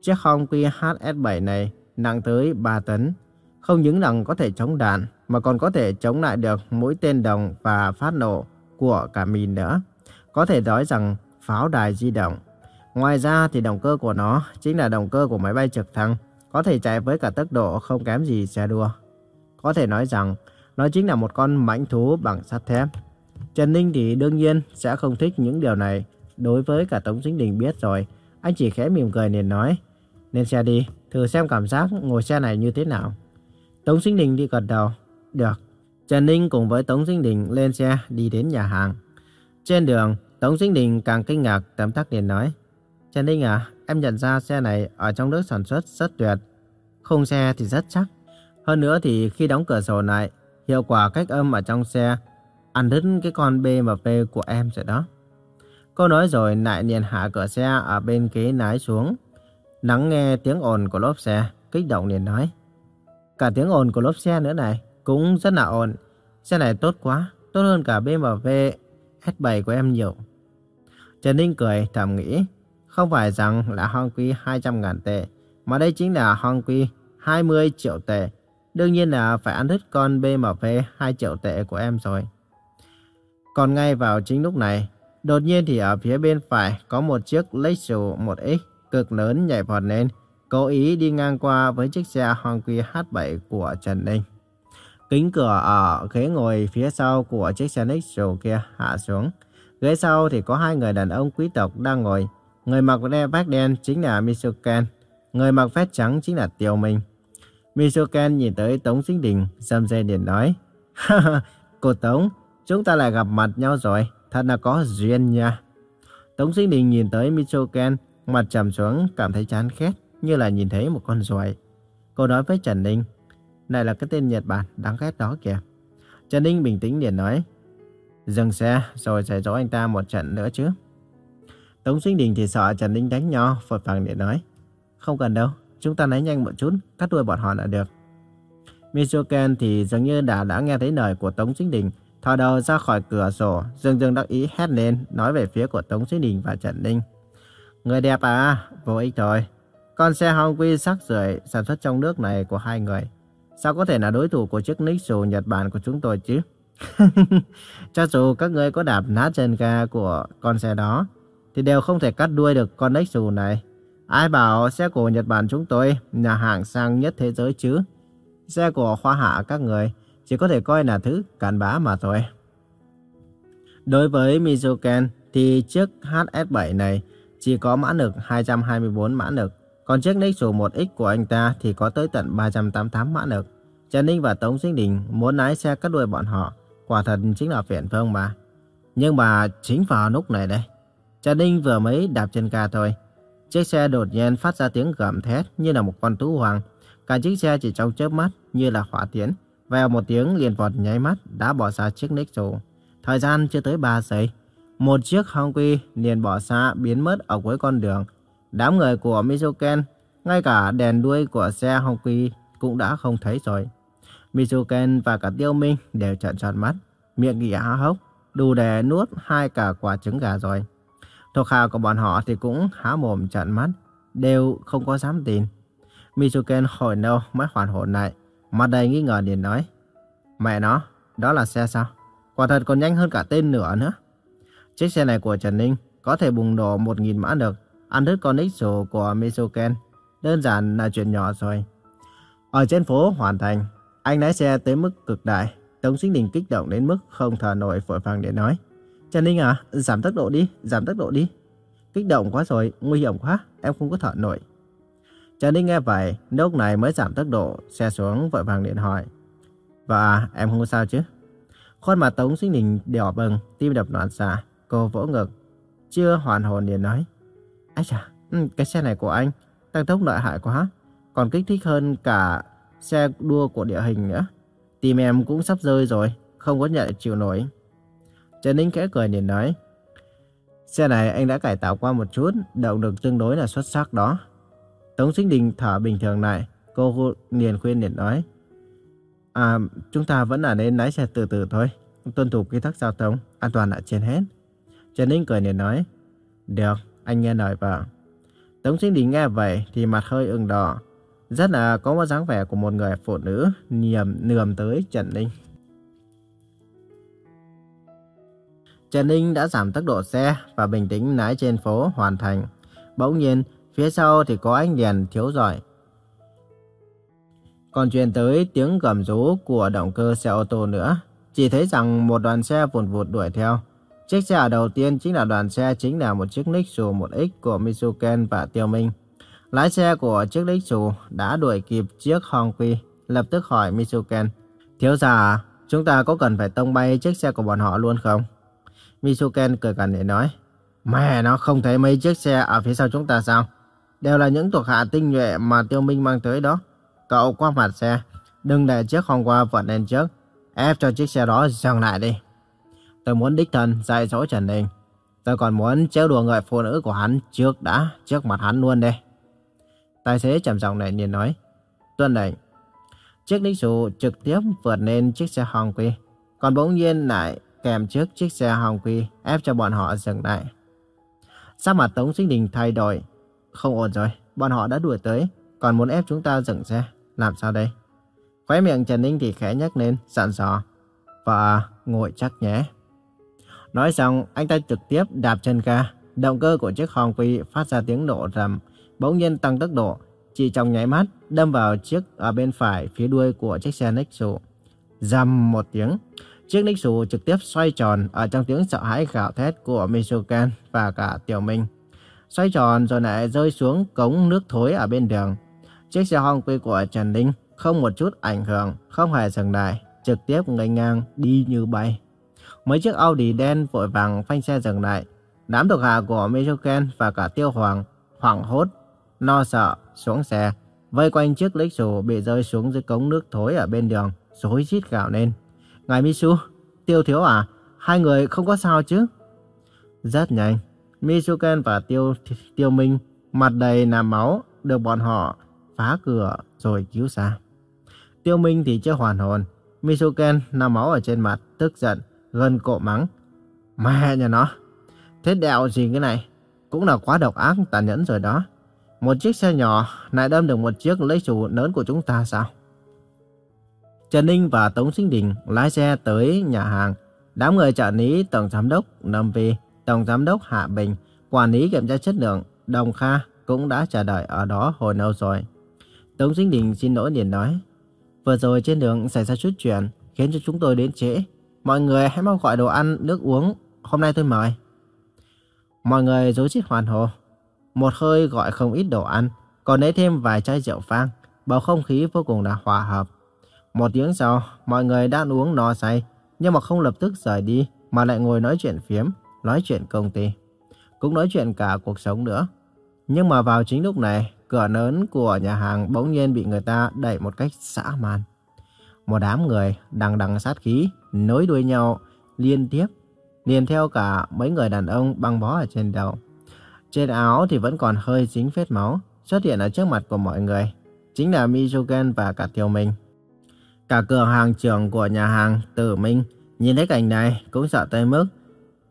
Chiếc Honda HS7 này nặng tới 3 tấn. Không những rằng có thể chống đạn mà còn có thể chống lại được mũi tên đồng và phát nổ của cả mìn nữa. Có thể nói rằng pháo đài di động. Ngoài ra thì động cơ của nó chính là động cơ của máy bay trực thăng, có thể chạy với cả tốc độ không kém gì xe đua. Có thể nói rằng nó chính là một con mãnh thú bằng sắt thép. Trần Ninh thì đương nhiên sẽ không thích những điều này. Đối với cả Tống Sinh Đình biết rồi, anh chỉ khẽ mỉm cười liền nói. nên xe đi, thử xem cảm giác ngồi xe này như thế nào. Tống Sinh Đình đi gật đầu. Được. Trần Ninh cùng với Tống Sinh Đình lên xe đi đến nhà hàng. Trên đường, Tống Sinh Đình càng kinh ngạc tấm tắc liền nói. Trần Ninh à, em nhận ra xe này ở trong nước sản xuất rất tuyệt. Khung xe thì rất chắc. Hơn nữa thì khi đóng cửa sổ lại, hiệu quả cách âm ở trong xe ăn đứt cái con BMW của em rồi đó. Cô nói rồi lại liền hạ cửa xe ở bên ghế lái xuống. Nắng nghe tiếng ồn của lốp xe, kích động liền nói. Cả tiếng ồn của lốp xe nữa này, cũng rất là ồn. Xe này tốt quá, tốt hơn cả BMW S7 của em nhiều. Trần Ninh cười thầm nghĩ, không phải rằng là Honda 200 ngàn tệ, mà đây chính là Honda 20 triệu tệ. Đương nhiên là phải ăn hết con BMW 2 triệu tệ của em rồi. Còn ngay vào chính lúc này, đột nhiên thì ở phía bên phải có một chiếc Lexus 1X cực lớn nhảy vọt lên, cố ý đi ngang qua với chiếc xe Honda H7 của Trần Ninh. Kính cửa ở ghế ngồi phía sau của chiếc xe Lexus kia hạ xuống. Ghế sau thì có hai người đàn ông quý tộc đang ngồi. Người mặc vest đen chính là Mitsuken. người mặc vest trắng chính là Tiêu Minh. Misuken nhìn tới Tống Sinh Đình, dâm dê liền nói. Cô Tống, chúng ta lại gặp mặt nhau rồi, thật là có duyên nha. Tống Sinh Đình nhìn tới Misuken, mặt trầm xuống, cảm thấy chán khét, như là nhìn thấy một con ruồi. Cô nói với Trần Ninh, này là cái tên Nhật Bản đáng ghét đó kìa. Trần Ninh bình tĩnh liền nói, dừng xe rồi sẽ dỗ anh ta một trận nữa chứ. Tống Sinh Đình thì sợ Trần Ninh đánh nhau, vội vàng để nói, không cần đâu, chúng ta lấy nhanh một chút, cắt đuôi bọn họ là được. Michoken thì dường như đã đã nghe thấy lời của Tống chính Đình, thò đầu ra khỏi cửa sổ, dường dường đắc ý hét lên, nói về phía của Tống chính Đình và Trần Ninh. Người đẹp à, vô ích thôi. Con xe Honda sắc rưởi sản xuất trong nước này của hai người. Sao có thể là đối thủ của chiếc Nixu Nhật Bản của chúng tôi chứ? Cho dù các người có đạp nát chân ga của con xe đó, thì đều không thể cắt đuôi được con Nixu này. Ai bảo xe của Nhật Bản chúng tôi là hàng sang nhất thế giới chứ? Xe của khoa hạ các người chỉ có thể coi là thứ cản bá mà thôi. Đối với Mizuken thì chiếc HS7 này chỉ có mã lực 224 mã lực, còn chiếc Nexus 1X của anh ta thì có tới tận 388 mã lực. Trần Ninh và Tống Sinh Đình muốn lái xe cắt đuôi bọn họ, quả thật chính là phiền phương mà. Nhưng mà chính vào lúc này đây, Trần Ninh vừa mới đạp chân ga thôi. Chiếc xe đột nhiên phát ra tiếng gầm thét như là một con tú hoàng. Cả chiếc xe chỉ trong chớp mắt như là hỏa tiễn. Vèo một tiếng liền vọt nháy mắt đã bỏ xa chiếc Nexus. Thời gian chưa tới 3 giây. Một chiếc Honky liền bỏ xa biến mất ở cuối con đường. Đám người của Mizuken, ngay cả đèn đuôi của xe Honky cũng đã không thấy rồi. Mizuken và cả Tiêu Minh đều trợn tròn mắt, miệng nghỉ há hốc, đủ để nuốt hai cả quả trứng gà rồi. Thuộc hạ của bọn họ thì cũng há mồm trợn mắt, đều không có dám tin. Mizuken hồi lâu mới hoàn hồn lại, mặt đầy nghi ngờ liền nói. Mẹ nó, đó là xe sao? Quả thật còn nhanh hơn cả tên nửa nữa. Chiếc xe này của Trần Ninh có thể bùng nổ 1.000 mã lực, ăn đứt con Nixu của Mizuken. Đơn giản là chuyện nhỏ rồi. Ở trên phố Hoàn Thành, anh lái xe tới mức cực đại. Tống Sinh Đình kích động đến mức không thở nổi vội vàng để nói. Trần Ninh à, giảm tốc độ đi, giảm tốc độ đi. Kích động quá rồi, nguy hiểm quá, em không có thở nổi. Trần Ninh nghe vậy, lúc này mới giảm tốc độ, xe xuống vội vàng điện hỏi. Và em không có sao chứ? Khuôn mặt Tống Sinh Đình đỏ bừng, tim đập loạn xạ, cô vỗ ngực. Chưa hoàn hồn liền nói. Ây chà, ừ, cái xe này của anh, tăng tốc lợi hại quá, còn kích thích hơn cả xe đua của địa hình nữa. Tim em cũng sắp rơi rồi, không có nhận chịu nổi. Trần Ninh khẽ cười nhìn nói. Xe này anh đã cải tạo qua một chút, động lực tương đối là xuất sắc đó. Tống Sinh Đình thở bình thường lại, cô liền khuyên liền nói. À, chúng ta vẫn là nên lái xe từ từ thôi, tuân thủ quy tắc giao thông, an toàn là trên hết. Trần Ninh cười liền nói. Được, anh nghe lời vợ. Tống Sinh Đình nghe vậy thì mặt hơi ửng đỏ, rất là có một dáng vẻ của một người phụ nữ niềm nườm tới Trần Ninh. Trần Ninh đã giảm tốc độ xe và bình tĩnh lái trên phố hoàn thành. Bỗng nhiên, phía sau thì có ánh đèn thiếu rọi. Còn truyền tới tiếng gầm rú của động cơ xe ô tô nữa. Chỉ thấy rằng một đoàn xe vụt vụt đuổi theo. Chiếc xe đầu tiên chính là đoàn xe chính là một chiếc Nixu 1X của Mitsuken và Tiêu Minh. Lái xe của chiếc Nixu đã đuổi kịp chiếc Honky, lập tức hỏi Mitsuken. Thiếu gia à, chúng ta có cần phải tông bay chiếc xe của bọn họ luôn không? Misuken cười cằn để nói. Mẹ nó không thấy mấy chiếc xe ở phía sau chúng ta sao? Đều là những thuộc hạ tinh nhuệ mà Tiêu Minh mang tới đó. Cậu qua mặt xe, đừng để chiếc hôm qua vượt lên trước. Ép cho chiếc xe đó dừng lại đi. Tôi muốn đích thân dạy dỗ Trần Đình. Tôi còn muốn trêu đùa người phụ nữ của hắn trước đã, trước mặt hắn luôn đây. Tài xế trầm giọng này liền nói. Tuân lệnh. Chiếc Nixu trực tiếp vượt lên chiếc xe Honky. Còn bỗng nhiên lại kèm trước chiếc xe Honky ép cho bọn họ dừng lại. Sắc mặt Tống Sinh Đình thay đổi. Không ổn rồi, bọn họ đã đuổi tới, còn muốn ép chúng ta dừng xe. Làm sao đây? Khóe miệng Trần Ninh thì khẽ nhắc lên, dặn dò Và ngồi chắc nhé. Nói xong, anh ta trực tiếp đạp chân ga. Động cơ của chiếc Honky phát ra tiếng nổ rầm, bỗng nhiên tăng tốc độ. Chỉ trong nháy mắt, đâm vào chiếc ở bên phải phía đuôi của chiếc xe Nexus. Dầm một tiếng, chiếc Nexus trực tiếp xoay tròn ở trong tiếng sợ hãi gào thét của Mitsukan và cả Tiểu Minh. Xoay tròn rồi lại rơi xuống cống nước thối ở bên đường. Chiếc xe Honky của Trần Linh không một chút ảnh hưởng, không hề dừng lại, trực tiếp ngay ngang đi như bay. Mấy chiếc Audi đen vội vàng phanh xe dừng lại. Đám thuộc hạ của Mitsuken và cả Tiêu Hoàng hoảng hốt, no sợ xuống xe, vây quanh chiếc Lexus bị rơi xuống dưới cống nước thối ở bên đường, rối rít gào lên. Ngài Misu, Tiêu Thiếu à, hai người không có sao chứ? Rất nhanh, Misuken và Tiêu Tiêu Minh mặt đầy nằm máu được bọn họ phá cửa rồi cứu ra. Tiêu Minh thì chưa hoàn hồn, Misuken nằm máu ở trên mặt, tức giận, gần cộ mắng. Mẹ nhà nó, thế đẹo gì cái này? cũng là quá độc ác tàn nhẫn rồi đó. Một chiếc xe nhỏ lại đâm được một chiếc lấy chủ lớn của chúng ta sao? Trần Ninh và Tống Sinh Đình lái xe tới nhà hàng. Đám người trợ lý Tổng Giám đốc Lâm Vi, Tổng Giám đốc Hạ Bình, Quản lý kiểm tra chất lượng Đồng Kha cũng đã chờ đợi ở đó hồi lâu rồi. Tống Sinh Đình xin lỗi liền nói. Vừa rồi trên đường xảy ra chút chuyện khiến cho chúng tôi đến trễ. Mọi người hãy mau gọi đồ ăn, nước uống. Hôm nay tôi mời. Mọi người rối rít hoàn hồ. Một hơi gọi không ít đồ ăn, còn lấy thêm vài chai rượu vang. Bầu không khí vô cùng là hòa hợp. Một tiếng sau, mọi người đã uống no say, nhưng mà không lập tức rời đi, mà lại ngồi nói chuyện phiếm, nói chuyện công ty. Cũng nói chuyện cả cuộc sống nữa. Nhưng mà vào chính lúc này, cửa lớn của nhà hàng bỗng nhiên bị người ta đẩy một cách dã man. Một đám người đằng đằng sát khí, nối đuôi nhau liên tiếp, liền theo cả mấy người đàn ông băng bó ở trên đầu. Trên áo thì vẫn còn hơi dính vết máu, xuất hiện ở trước mặt của mọi người. Chính là Mizuken và cả Tiêu Minh. Cả cửa hàng trưởng của nhà hàng Tử Minh nhìn thấy cảnh này cũng sợ tới mức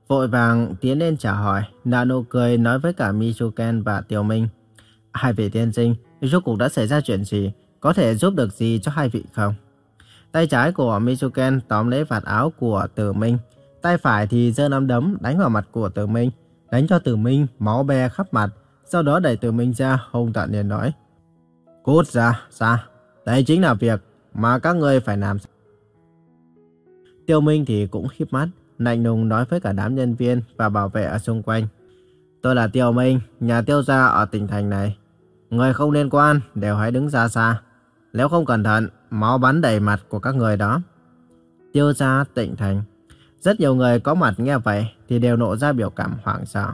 vội vàng tiến lên trả hỏi, nở nụ cười nói với cả Michuken và tiểu Minh. Hai vị tiên sinh, rốt cuộc đã xảy ra chuyện gì? Có thể giúp được gì cho hai vị không? Tay trái của Michuken tóm lấy vạt áo của Tử Minh. Tay phải thì giơ nắm đấm đánh vào mặt của Tử Minh. Đánh cho Tử Minh máu be khắp mặt. Sau đó đẩy Tử Minh ra, hung tận liền nói. Cút ra, ra Đây chính là việc mà các ngươi phải làm. Tiêu Minh thì cũng khiếp mắt, lạnh lùng nói với cả đám nhân viên và bảo vệ ở xung quanh. Tôi là Tiêu Minh, nhà tiêu gia ở tỉnh thành này. Người không liên quan đều hãy đứng xa xa. Nếu không cẩn thận, máu bắn đầy mặt của các người đó. Tiêu gia tỉnh thành. Rất nhiều người có mặt nghe vậy thì đều nộ ra biểu cảm hoảng sợ.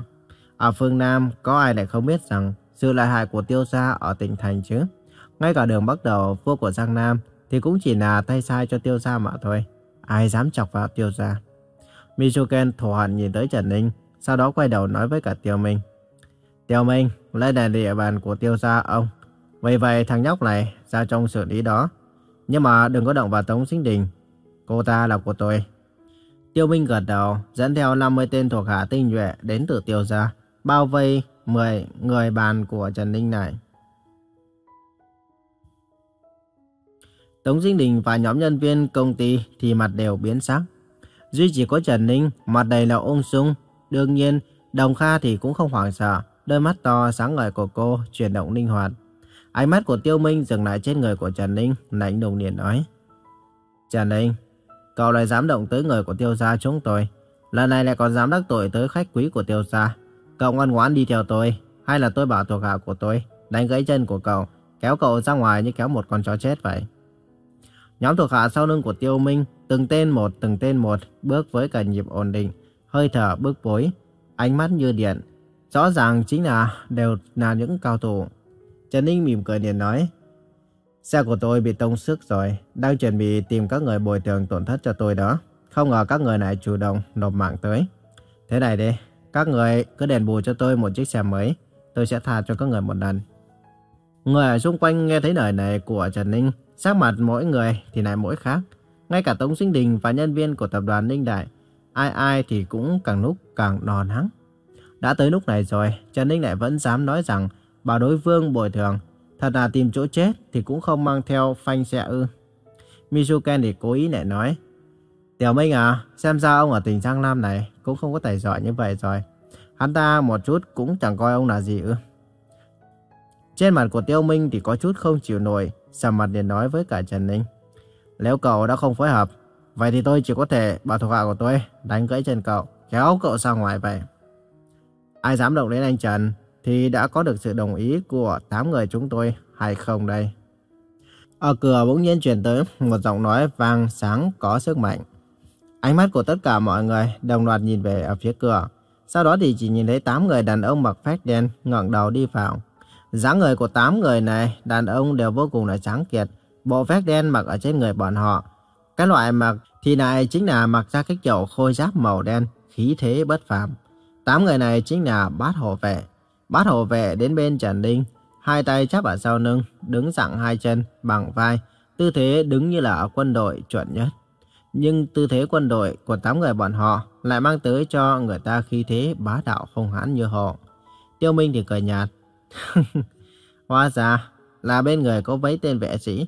Ở phương Nam có ai lại không biết rằng sự lợi hại của tiêu gia ở tỉnh thành chứ? Ngay cả đường bắt đầu vua của Giang Nam thì cũng chỉ là tay sai cho tiêu gia mà thôi. Ai dám chọc vào tiêu gia? Mizuken thù hận nhìn tới Trần Ninh, sau đó quay đầu nói với cả Tiêu Minh. Tiêu Minh, lấy là địa bàn của tiêu gia ông. Vì vậy thằng nhóc này ra trong xử lý đó. Nhưng mà đừng có động vào Tống Sinh Đình. Cô ta là của tôi. Tiêu Minh gật đầu, dẫn theo 50 tên thuộc hạ tinh nhuệ đến từ tiêu gia, bao vây 10 người bàn của Trần Ninh này. Tống Dinh Đình và nhóm nhân viên công ty thì mặt đều biến sắc. Duy chỉ có Trần Ninh, mặt đầy là ung dung. Đương nhiên, Đồng Kha thì cũng không hoảng sợ, đôi mắt to sáng ngời của cô chuyển động linh hoạt. Ánh mắt của Tiêu Minh dừng lại trên người của Trần Ninh, lạnh lùng liền nói. Trần Ninh, cậu lại dám động tới người của tiêu gia chúng tôi. Lần này lại còn dám đắc tội tới khách quý của tiêu gia. Cậu ngoan ngoãn đi theo tôi, hay là tôi bảo thuộc hạ của tôi, đánh gãy chân của cậu, kéo cậu ra ngoài như kéo một con chó chết vậy. Nhóm thuộc hạ sau lưng của Tiêu Minh, từng tên một từng tên một, bước với cả nhịp ổn định, hơi thở bước bối, ánh mắt như điện. Rõ ràng chính là đều là những cao thủ. Trần Ninh mỉm cười liền nói, Xe của tôi bị tông sức rồi, đang chuẩn bị tìm các người bồi thường tổn thất cho tôi đó. Không ngờ các người này chủ động nộp mạng tới. Thế này đi, các người cứ đền bù cho tôi một chiếc xe mới, tôi sẽ tha cho các người một lần. Người ở xung quanh nghe thấy lời này của Trần Ninh, sắc mặt mỗi người thì lại mỗi khác. Ngay cả Tống Sinh Đình và nhân viên của tập đoàn Ninh Đại, ai ai thì cũng càng lúc càng đò nắng. Đã tới lúc này rồi, Trần Ninh lại vẫn dám nói rằng bảo đối phương bồi thường. Thật là tìm chỗ chết thì cũng không mang theo phanh xe ư. Mizuken thì cố ý lại nói. Tiểu Minh à, xem ra ông ở tỉnh Giang Nam này cũng không có tài giỏi như vậy rồi. Hắn ta một chút cũng chẳng coi ông là gì ư. Trên mặt của Tiêu Minh thì có chút không chịu nổi, sầm mặt liền nói với cả Trần Ninh. Nếu cậu đã không phối hợp, vậy thì tôi chỉ có thể bảo thuộc hạ của tôi đánh gãy chân cậu, kéo cậu ra ngoài vậy. Ai dám động đến anh Trần thì đã có được sự đồng ý của 8 người chúng tôi hay không đây? Ở cửa bỗng nhiên truyền tới một giọng nói vang sáng có sức mạnh. Ánh mắt của tất cả mọi người đồng loạt nhìn về ở phía cửa. Sau đó thì chỉ nhìn thấy 8 người đàn ông mặc phách đen ngẩng đầu đi vào dáng người của tám người này, đàn ông đều vô cùng là trắng kiệt. Bộ vest đen mặc ở trên người bọn họ. Cái loại mặc thì này chính là mặc ra cái kiểu khôi giáp màu đen, khí thế bất phàm. Tám người này chính là bát hộ vệ. Bát hộ vệ đến bên Trần Ninh, hai tay chắp ở sau lưng, đứng thẳng hai chân, bằng vai. Tư thế đứng như là ở quân đội chuẩn nhất. Nhưng tư thế quân đội của tám người bọn họ lại mang tới cho người ta khí thế bá đạo không hãn như họ. Tiêu Minh thì cười nhạt. Hóa ra là bên người có mấy tên vệ sĩ.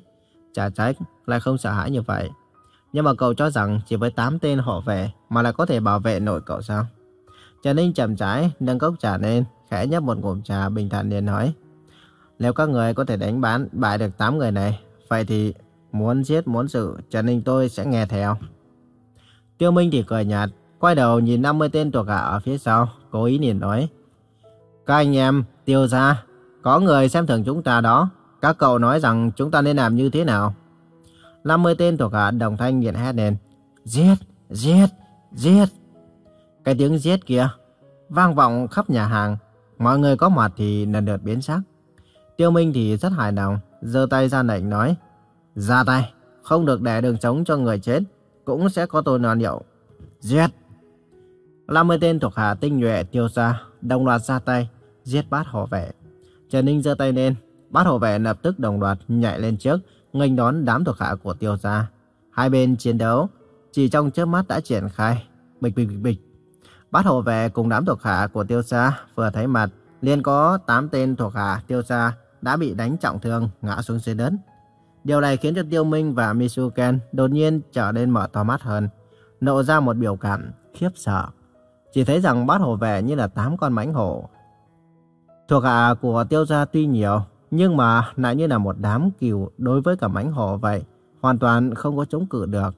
Chả trách lại không sợ hãi như vậy. Nhưng mà cậu cho rằng chỉ với 8 tên hộ vệ mà là có thể bảo vệ nổi cậu sao? Trần Ninh chậm rãi nâng cốc trà lên, khẽ nhấp một ngụm trà bình thản liền nói. Nếu các người có thể đánh bán bại được 8 người này, vậy thì muốn giết muốn xử, Trần Ninh tôi sẽ nghe theo. Tiêu Minh thì cười nhạt, quay đầu nhìn 50 tên thuộc hạ ở phía sau, cố ý liền nói. Các anh em, tiêu ra, có người xem thường chúng ta đó, các cậu nói rằng chúng ta nên làm như thế nào? 50 tên thuộc hạ đồng thanh nhiệt hét lên. Giết, giết, giết. Cái tiếng giết kia vang vọng khắp nhà hàng. Mọi người có mặt thì lần lượt biến sắc. Tiêu Minh thì rất hài lòng, giơ tay ra lệnh nói. Ra tay, không được để đường sống cho người chết, cũng sẽ có tôi non nhậu. Giết! 50 tên thuộc hạ tinh nhuệ tiêu ra, đồng loạt ra tay, giết bát hộ vệ. Trần Ninh giơ tay lên, bát hộ vệ lập tức đồng loạt nhảy lên trước, nghênh đón đám thuộc hạ của tiêu gia. Hai bên chiến đấu, chỉ trong chớp mắt đã triển khai, bịch bịch bịch bịch. Bát hộ vệ cùng đám thuộc hạ của tiêu gia vừa thấy mặt, liền có 8 tên thuộc hạ tiêu gia đã bị đánh trọng thương, ngã xuống dưới đất. Điều này khiến cho Tiêu Minh và Misuken đột nhiên trở nên mở to mắt hơn, nộ ra một biểu cảm khiếp sợ. Chỉ thấy rằng bát hộ vệ như là tám con mãnh hổ. Thuộc hạ của tiêu gia tuy nhiều, nhưng mà lại như là một đám cừu đối với cả mãnh hổ vậy, hoàn toàn không có chống cự được.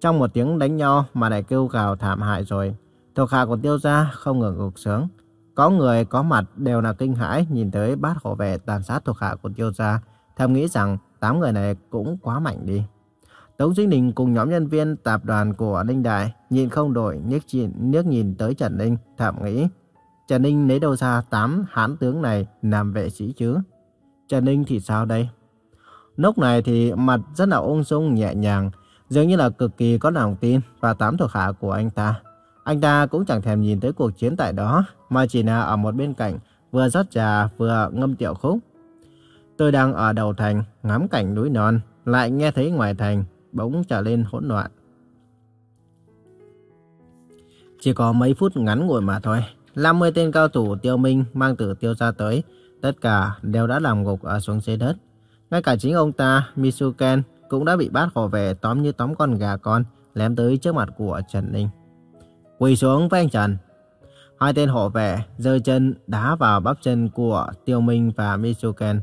Trong một tiếng đánh nhau mà lại kêu gào thảm hại rồi, thuộc hạ của tiêu gia không ngừng gục sướng. Có người có mặt đều là kinh hãi nhìn tới bát hộ vệ tàn sát thuộc hạ của tiêu gia, thầm nghĩ rằng tám người này cũng quá mạnh đi. Tống Duy Ninh cùng nhóm nhân viên tập đoàn của Ninh Đại nhìn không đổi nhếch nhìn, nước nhìn tới Trần Ninh, thầm nghĩ. Trần Ninh lấy đâu ra tám hán tướng này làm vệ sĩ chứ? Trần Ninh thì sao đây? Lúc này thì mặt rất là ung dung nhẹ nhàng, dường như là cực kỳ có lòng tin và tám thuộc hạ của anh ta. Anh ta cũng chẳng thèm nhìn tới cuộc chiến tại đó, mà chỉ là ở một bên cạnh, vừa rót trà vừa ngâm tiểu khúc. Tôi đang ở đầu thành, ngắm cảnh núi non, lại nghe thấy ngoài thành, bỗng trở lên hỗn loạn. Chỉ có mấy phút ngắn ngủi mà thôi, 50 tên cao thủ tiêu minh mang từ tiêu ra tới, tất cả đều đã làm gục ở xuống dưới đất. Ngay cả chính ông ta, Misuken, cũng đã bị bắt hộ về tóm như tóm con gà con, lém tới trước mặt của Trần Ninh. Quỳ xuống với anh Trần. Hai tên hộ vệ giơ chân đá vào bắp chân của Tiêu Minh và Misuken.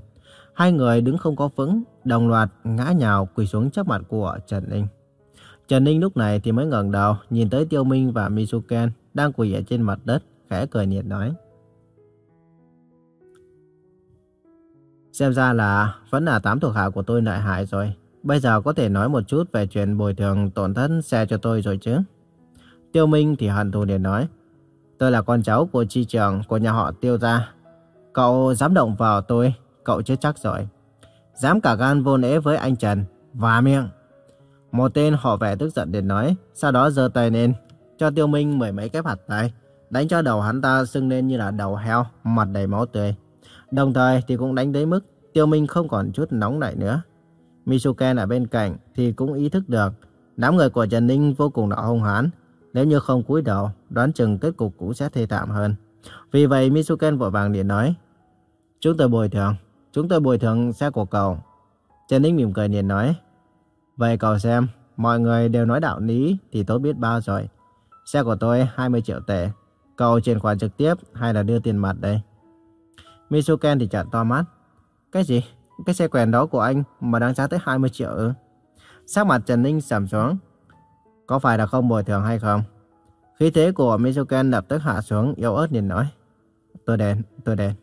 Hai người đứng không có vững, đồng loạt ngã nhào quỳ xuống trước mặt của Trần Ninh. Trần Ninh lúc này thì mới ngẩng đầu, nhìn tới Tiêu Minh và Misuken đang quỳ ở trên mặt đất, khẽ cười nhiệt nói. Xem ra là vẫn là tám thuộc hạ của tôi lợi hại rồi. Bây giờ có thể nói một chút về chuyện bồi thường tổn thất xe cho tôi rồi chứ. Tiêu Minh thì hận thù liền nói. Tôi là con cháu của chi trưởng của nhà họ Tiêu gia. Cậu dám động vào tôi, cậu chết chắc rồi. Dám cả gan vô lễ với anh Trần, và miệng. Một tên họ vẻ tức giận liền nói, sau đó giơ tay lên, cho Tiêu Minh mười mấy cái phạt tay, đánh cho đầu hắn ta sưng lên như là đầu heo, mặt đầy máu tươi. Đồng thời thì cũng đánh tới mức Tiêu Minh không còn chút nóng nảy nữa. Misuken ở bên cạnh thì cũng ý thức được đám người của Trần Ninh vô cùng là hung hãn. Nếu như không cúi đầu, đoán chừng kết cục cũng sẽ thê thảm hơn. Vì vậy Misuken vội vàng điện nói Chúng tôi bồi thường, chúng tôi bồi thường xe của cậu. Trần Ninh mỉm cười liền nói Vậy cậu xem, mọi người đều nói đạo lý thì tôi biết bao rồi. Xe của tôi 20 triệu tệ. Cậu chuyển khoản trực tiếp hay là đưa tiền mặt đây? Misuken thì trợn to mắt. Cái gì? Cái xe quèn đó của anh mà đáng giá tới 20 triệu ư? Sắc mặt Trần Ninh sầm xuống. Có phải là không bồi thường hay không? Khí thế của Misuken lập tức hạ xuống, yếu ớt nhìn nói. Tôi đền, tôi đền.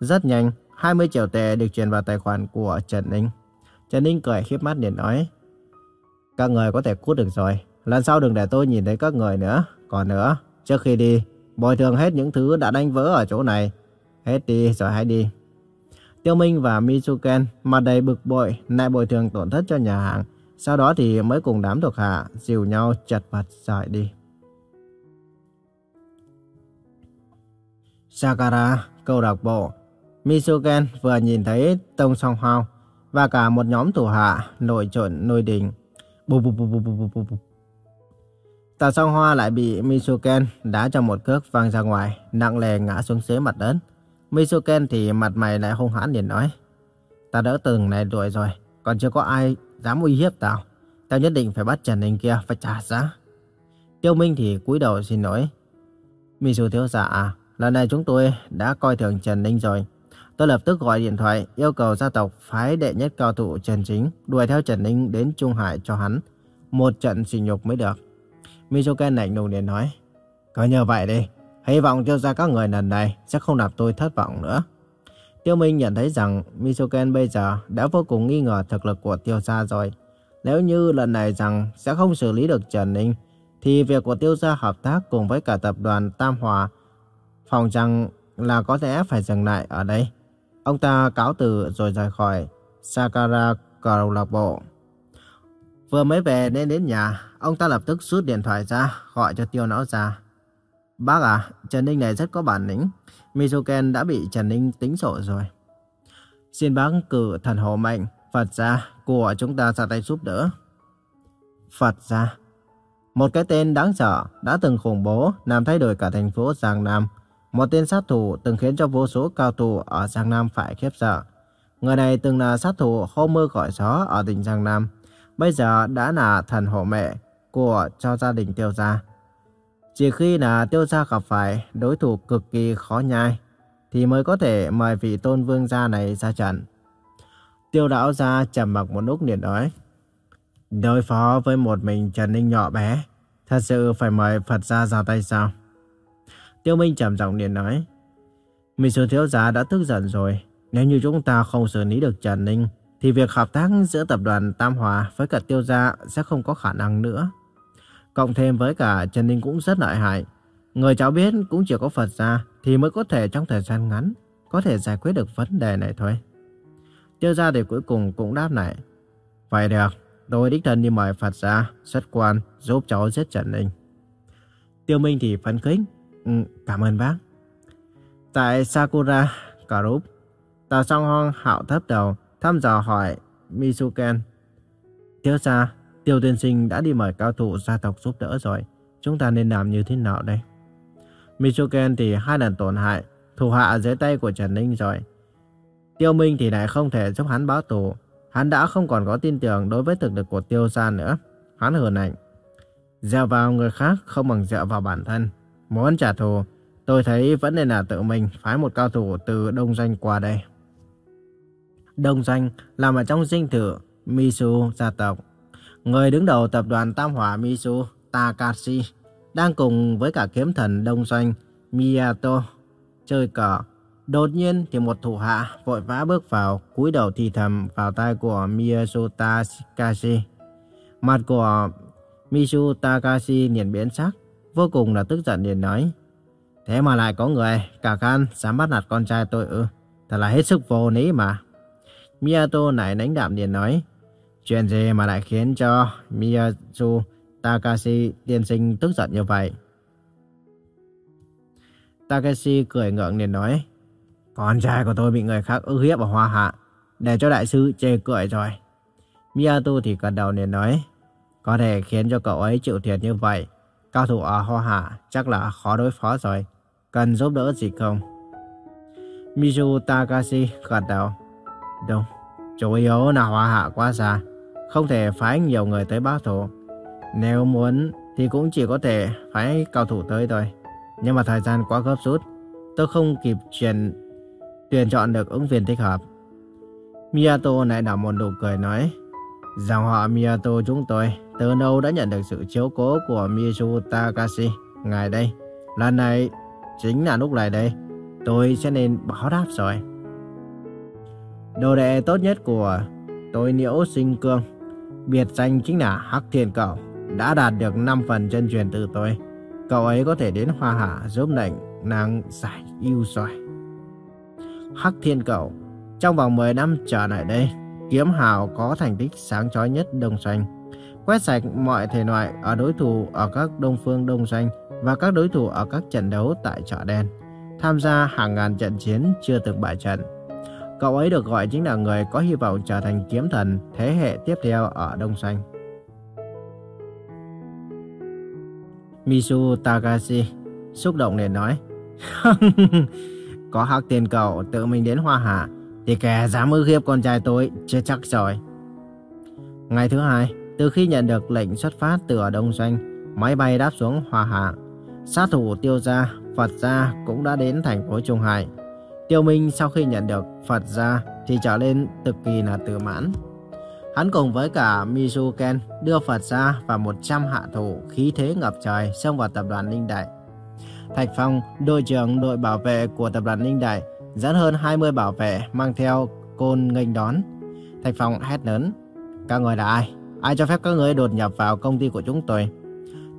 Rất nhanh, 20 triệu tệ được chuyển vào tài khoản của Trần Ninh. Trần Ninh cười khiếp mắt liền nói. Các người có thể cút được rồi. Lần sau đừng để tôi nhìn thấy các người nữa. Còn nữa, trước khi đi, bồi thường hết những thứ đã đánh vỡ ở chỗ này. Hết đi rồi hãy đi. Tiêu Minh và Misuken mặt đầy bực bội lại bồi thường tổn thất cho nhà hàng. Sau đó thì mới cùng đám thuộc hạ dìu nhau chật vật rời đi. Sakara, câu lạc bộ. Misuken vừa nhìn thấy Tông Song Hao và cả một nhóm thủ hạ nổi trộn nôi đình. Bù bù bù bù bù bù bù. Tà song hoa lại bị Misuken đá cho một cước văng ra ngoài, nặng lề ngã xuống dưới mặt đất. Misuken thì mặt mày lại hung hãn liền nói. Ta đỡ từng này đuổi rồi, còn chưa có ai dám uy hiếp tao. Tao nhất định phải bắt Trần Ninh kia phải trả giá. Tiêu Minh thì cúi đầu xin lỗi. Misu thiếu giả, à, lần này chúng tôi đã coi thường Trần Ninh rồi. Tôi lập tức gọi điện thoại yêu cầu gia tộc phái đệ nhất cao thủ Trần Chính đuổi theo Trần Ninh đến Trung Hải cho hắn. Một trận xỉ nhục mới được. Mizuken lạnh lùng liền nói. Coi như vậy đi. Hy vọng tiêu gia các người lần này sẽ không làm tôi thất vọng nữa. Tiêu Minh nhận thấy rằng Mizuken bây giờ đã vô cùng nghi ngờ thực lực của tiêu gia rồi. Nếu như lần này rằng sẽ không xử lý được Trần Ninh, thì việc của tiêu gia hợp tác cùng với cả tập đoàn Tam Hòa phòng rằng là có lẽ phải dừng lại ở đây. Ông ta cáo từ rồi rời khỏi Sakara câu lạc bộ. Vừa mới về nên đến nhà, ông ta lập tức rút điện thoại ra, gọi cho tiêu não ra. Bác à, Trần Ninh này rất có bản lĩnh. Mizuken đã bị Trần Ninh tính sổ rồi. Xin bác cử thần hộ mệnh, Phật gia của chúng ta ra tay giúp đỡ. Phật gia Một cái tên đáng sợ đã từng khủng bố làm thay đổi cả thành phố Giang Nam. Một tên sát thủ từng khiến cho vô số cao thủ ở Giang Nam phải khiếp sợ. Người này từng là sát thủ hô mưa gọi gió ở tỉnh Giang Nam. Bây giờ đã là thần hộ mẹ của cho gia đình tiêu gia. Chỉ khi là tiêu gia gặp phải đối thủ cực kỳ khó nhai, thì mới có thể mời vị tôn vương gia này ra trận. Tiêu đạo gia trầm mặc một lúc liền nói. Đối phó với một mình Trần Ninh nhỏ bé, thật sự phải mời Phật gia ra tay sao? Tiêu Minh trầm giọng liền nói. Mình sư thiếu gia đã tức giận rồi. Nếu như chúng ta không xử lý được Trần Ninh, thì việc hợp tác giữa tập đoàn Tam Hòa với cả tiêu gia sẽ không có khả năng nữa. Cộng thêm với cả Trần Ninh cũng rất lợi hại. Người cháu biết cũng chỉ có Phật gia thì mới có thể trong thời gian ngắn có thể giải quyết được vấn đề này thôi. Tiêu gia thì cuối cùng cũng đáp lại. Vậy được, tôi đích thân đi mời Phật gia, xuất quan giúp cháu giết Trần Ninh. Tiêu Minh thì phấn khích. Ừ, cảm ơn bác. Tại Sakura Group, Tào Song Hong hạo thấp đầu thăm dò hỏi Misuken. Thiếu gia, Tiêu tiên sinh đã đi mời cao thủ gia tộc giúp đỡ rồi. Chúng ta nên làm như thế nào đây? Michoken thì hai lần tổn hại, thủ hạ dưới tay của Trần Ninh rồi. Tiêu Minh thì lại không thể giúp hắn báo thù. Hắn đã không còn có tin tưởng đối với thực lực của Tiêu Gia nữa. Hắn hờn ảnh. Dẹo vào người khác không bằng dựa vào bản thân. Muốn trả thù, tôi thấy vẫn nên là tự mình phái một cao thủ từ Đông Doanh qua đây. Đông Doanh làm ở trong dinh thự Misu gia tộc. Người đứng đầu tập đoàn Tam Hỏa Misu Takashi đang cùng với cả kiếm thần Đông Doanh Miyato chơi cờ. Đột nhiên thì một thủ hạ vội vã bước vào, cúi đầu thì thầm vào tai của Miyasu Takashi. Mặt của Misu Takashi liền biến sắc, vô cùng là tức giận liền nói. Thế mà lại có người cả gan dám bắt nạt con trai tôi ư. Thật là hết sức vô lý mà. Miyato lại đánh đạm liền nói. Chuyện gì mà lại khiến cho Miyazu Takashi tiên sinh tức giận như vậy? Takashi cười ngượng liền nói, Con trai của tôi bị người khác ức hiếp ở Hoa Hạ, để cho đại sư chê cười rồi. Miyato thì gật đầu liền nói, Có thể khiến cho cậu ấy chịu thiệt như vậy, cao thủ ở Hoa Hạ chắc là khó đối phó rồi, cần giúp đỡ gì không? Mizu Takashi gật đầu, Đúng, chủ yếu là Hoa Hạ quá xa, không thể phái nhiều người tới báo thủ. Nếu muốn thì cũng chỉ có thể phái cao thủ tới thôi. Nhưng mà thời gian quá gấp rút, tôi không kịp chuyển tuyển chọn được ứng viên thích hợp. Miyato lại nở một nụ cười nói, dòng họ Miyato chúng tôi từ lâu đã nhận được sự chiếu cố của Miyazu Takashi. Ngài đây, lần này chính là lúc này đây, tôi sẽ nên báo đáp rồi. Đồ đệ tốt nhất của tôi Niễu Sinh Cương biệt danh chính là Hắc Thiên Cậu, đã đạt được 5 phần chân truyền từ tôi. Cậu ấy có thể đến Hoa Hạ giúp lệnh nàng giải yêu rồi. Hắc Thiên Cậu, trong vòng 10 năm trở lại đây, Kiếm Hào có thành tích sáng chói nhất Đông Doanh. Quét sạch mọi thể loại ở đối thủ ở các Đông Phương Đông Doanh và các đối thủ ở các trận đấu tại chợ đen. Tham gia hàng ngàn trận chiến chưa từng bại trận. Cậu ấy được gọi chính là người có hy vọng trở thành kiếm thần thế hệ tiếp theo ở Đông Xanh. Misu Takashi xúc động để nói. Có hắc tiền cậu tự mình đến Hoa Hạ thì kẻ dám ức hiếp con trai tôi chết chắc rồi. Ngày thứ hai, từ khi nhận được lệnh xuất phát từ ở Đông Doanh, máy bay đáp xuống Hoa Hạ. Sát thủ Tiêu Gia, Phật Gia cũng đã đến thành phố Trung Hải. Tiêu Minh sau khi nhận được Phật ra thì trở lên cực kỳ là tự mãn. Hắn cùng với cả Mizuken đưa Phật ra và 100 hạ thủ khí thế ngập trời xông vào tập đoàn Ninh Đại. Thạch Phong, đội trưởng đội bảo vệ của tập đoàn Ninh Đại, dẫn hơn 20 bảo vệ mang theo côn nghênh đón. Thạch Phong hét lớn, các người là ai? Ai cho phép các người đột nhập vào công ty của chúng tôi?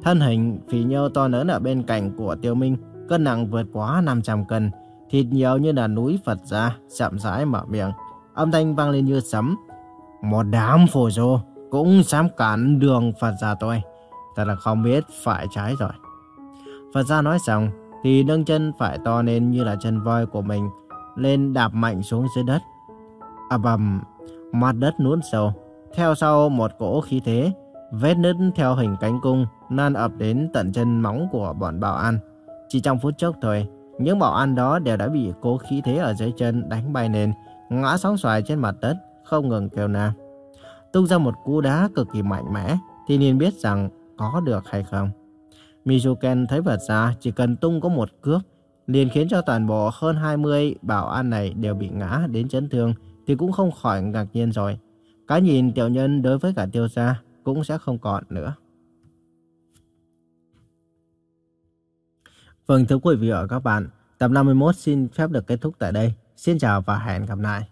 Thân hình phì nhiêu to lớn ở bên cạnh của Tiêu Minh, cân nặng vượt quá 500 cân, thịt nhiều như là núi Phật ra, chậm rãi mở miệng. Âm thanh vang lên như sấm. Một đám phổ rô cũng dám cản đường Phật gia tôi. Thật là không biết phải trái rồi. Phật gia nói xong thì nâng chân phải to lên như là chân voi của mình lên đạp mạnh xuống dưới đất. À bầm, mặt đất nuốt sâu. Theo sau một cỗ khí thế, vết nứt theo hình cánh cung nan ập đến tận chân móng của bọn bảo an. Chỉ trong phút chốc thôi, những bảo an đó đều đã bị cố khí thế ở dưới chân đánh bay lên, ngã sóng xoài trên mặt đất, không ngừng kêu na. Tung ra một cú đá cực kỳ mạnh mẽ, thì nên biết rằng có được hay không. Mizuken thấy vật ra chỉ cần tung có một cước, liền khiến cho toàn bộ hơn 20 bảo an này đều bị ngã đến chấn thương, thì cũng không khỏi ngạc nhiên rồi. Cái nhìn tiểu nhân đối với cả tiêu gia cũng sẽ không còn nữa. Vâng thưa quý vị và các bạn, tập 51 xin phép được kết thúc tại đây. Xin chào và hẹn gặp lại.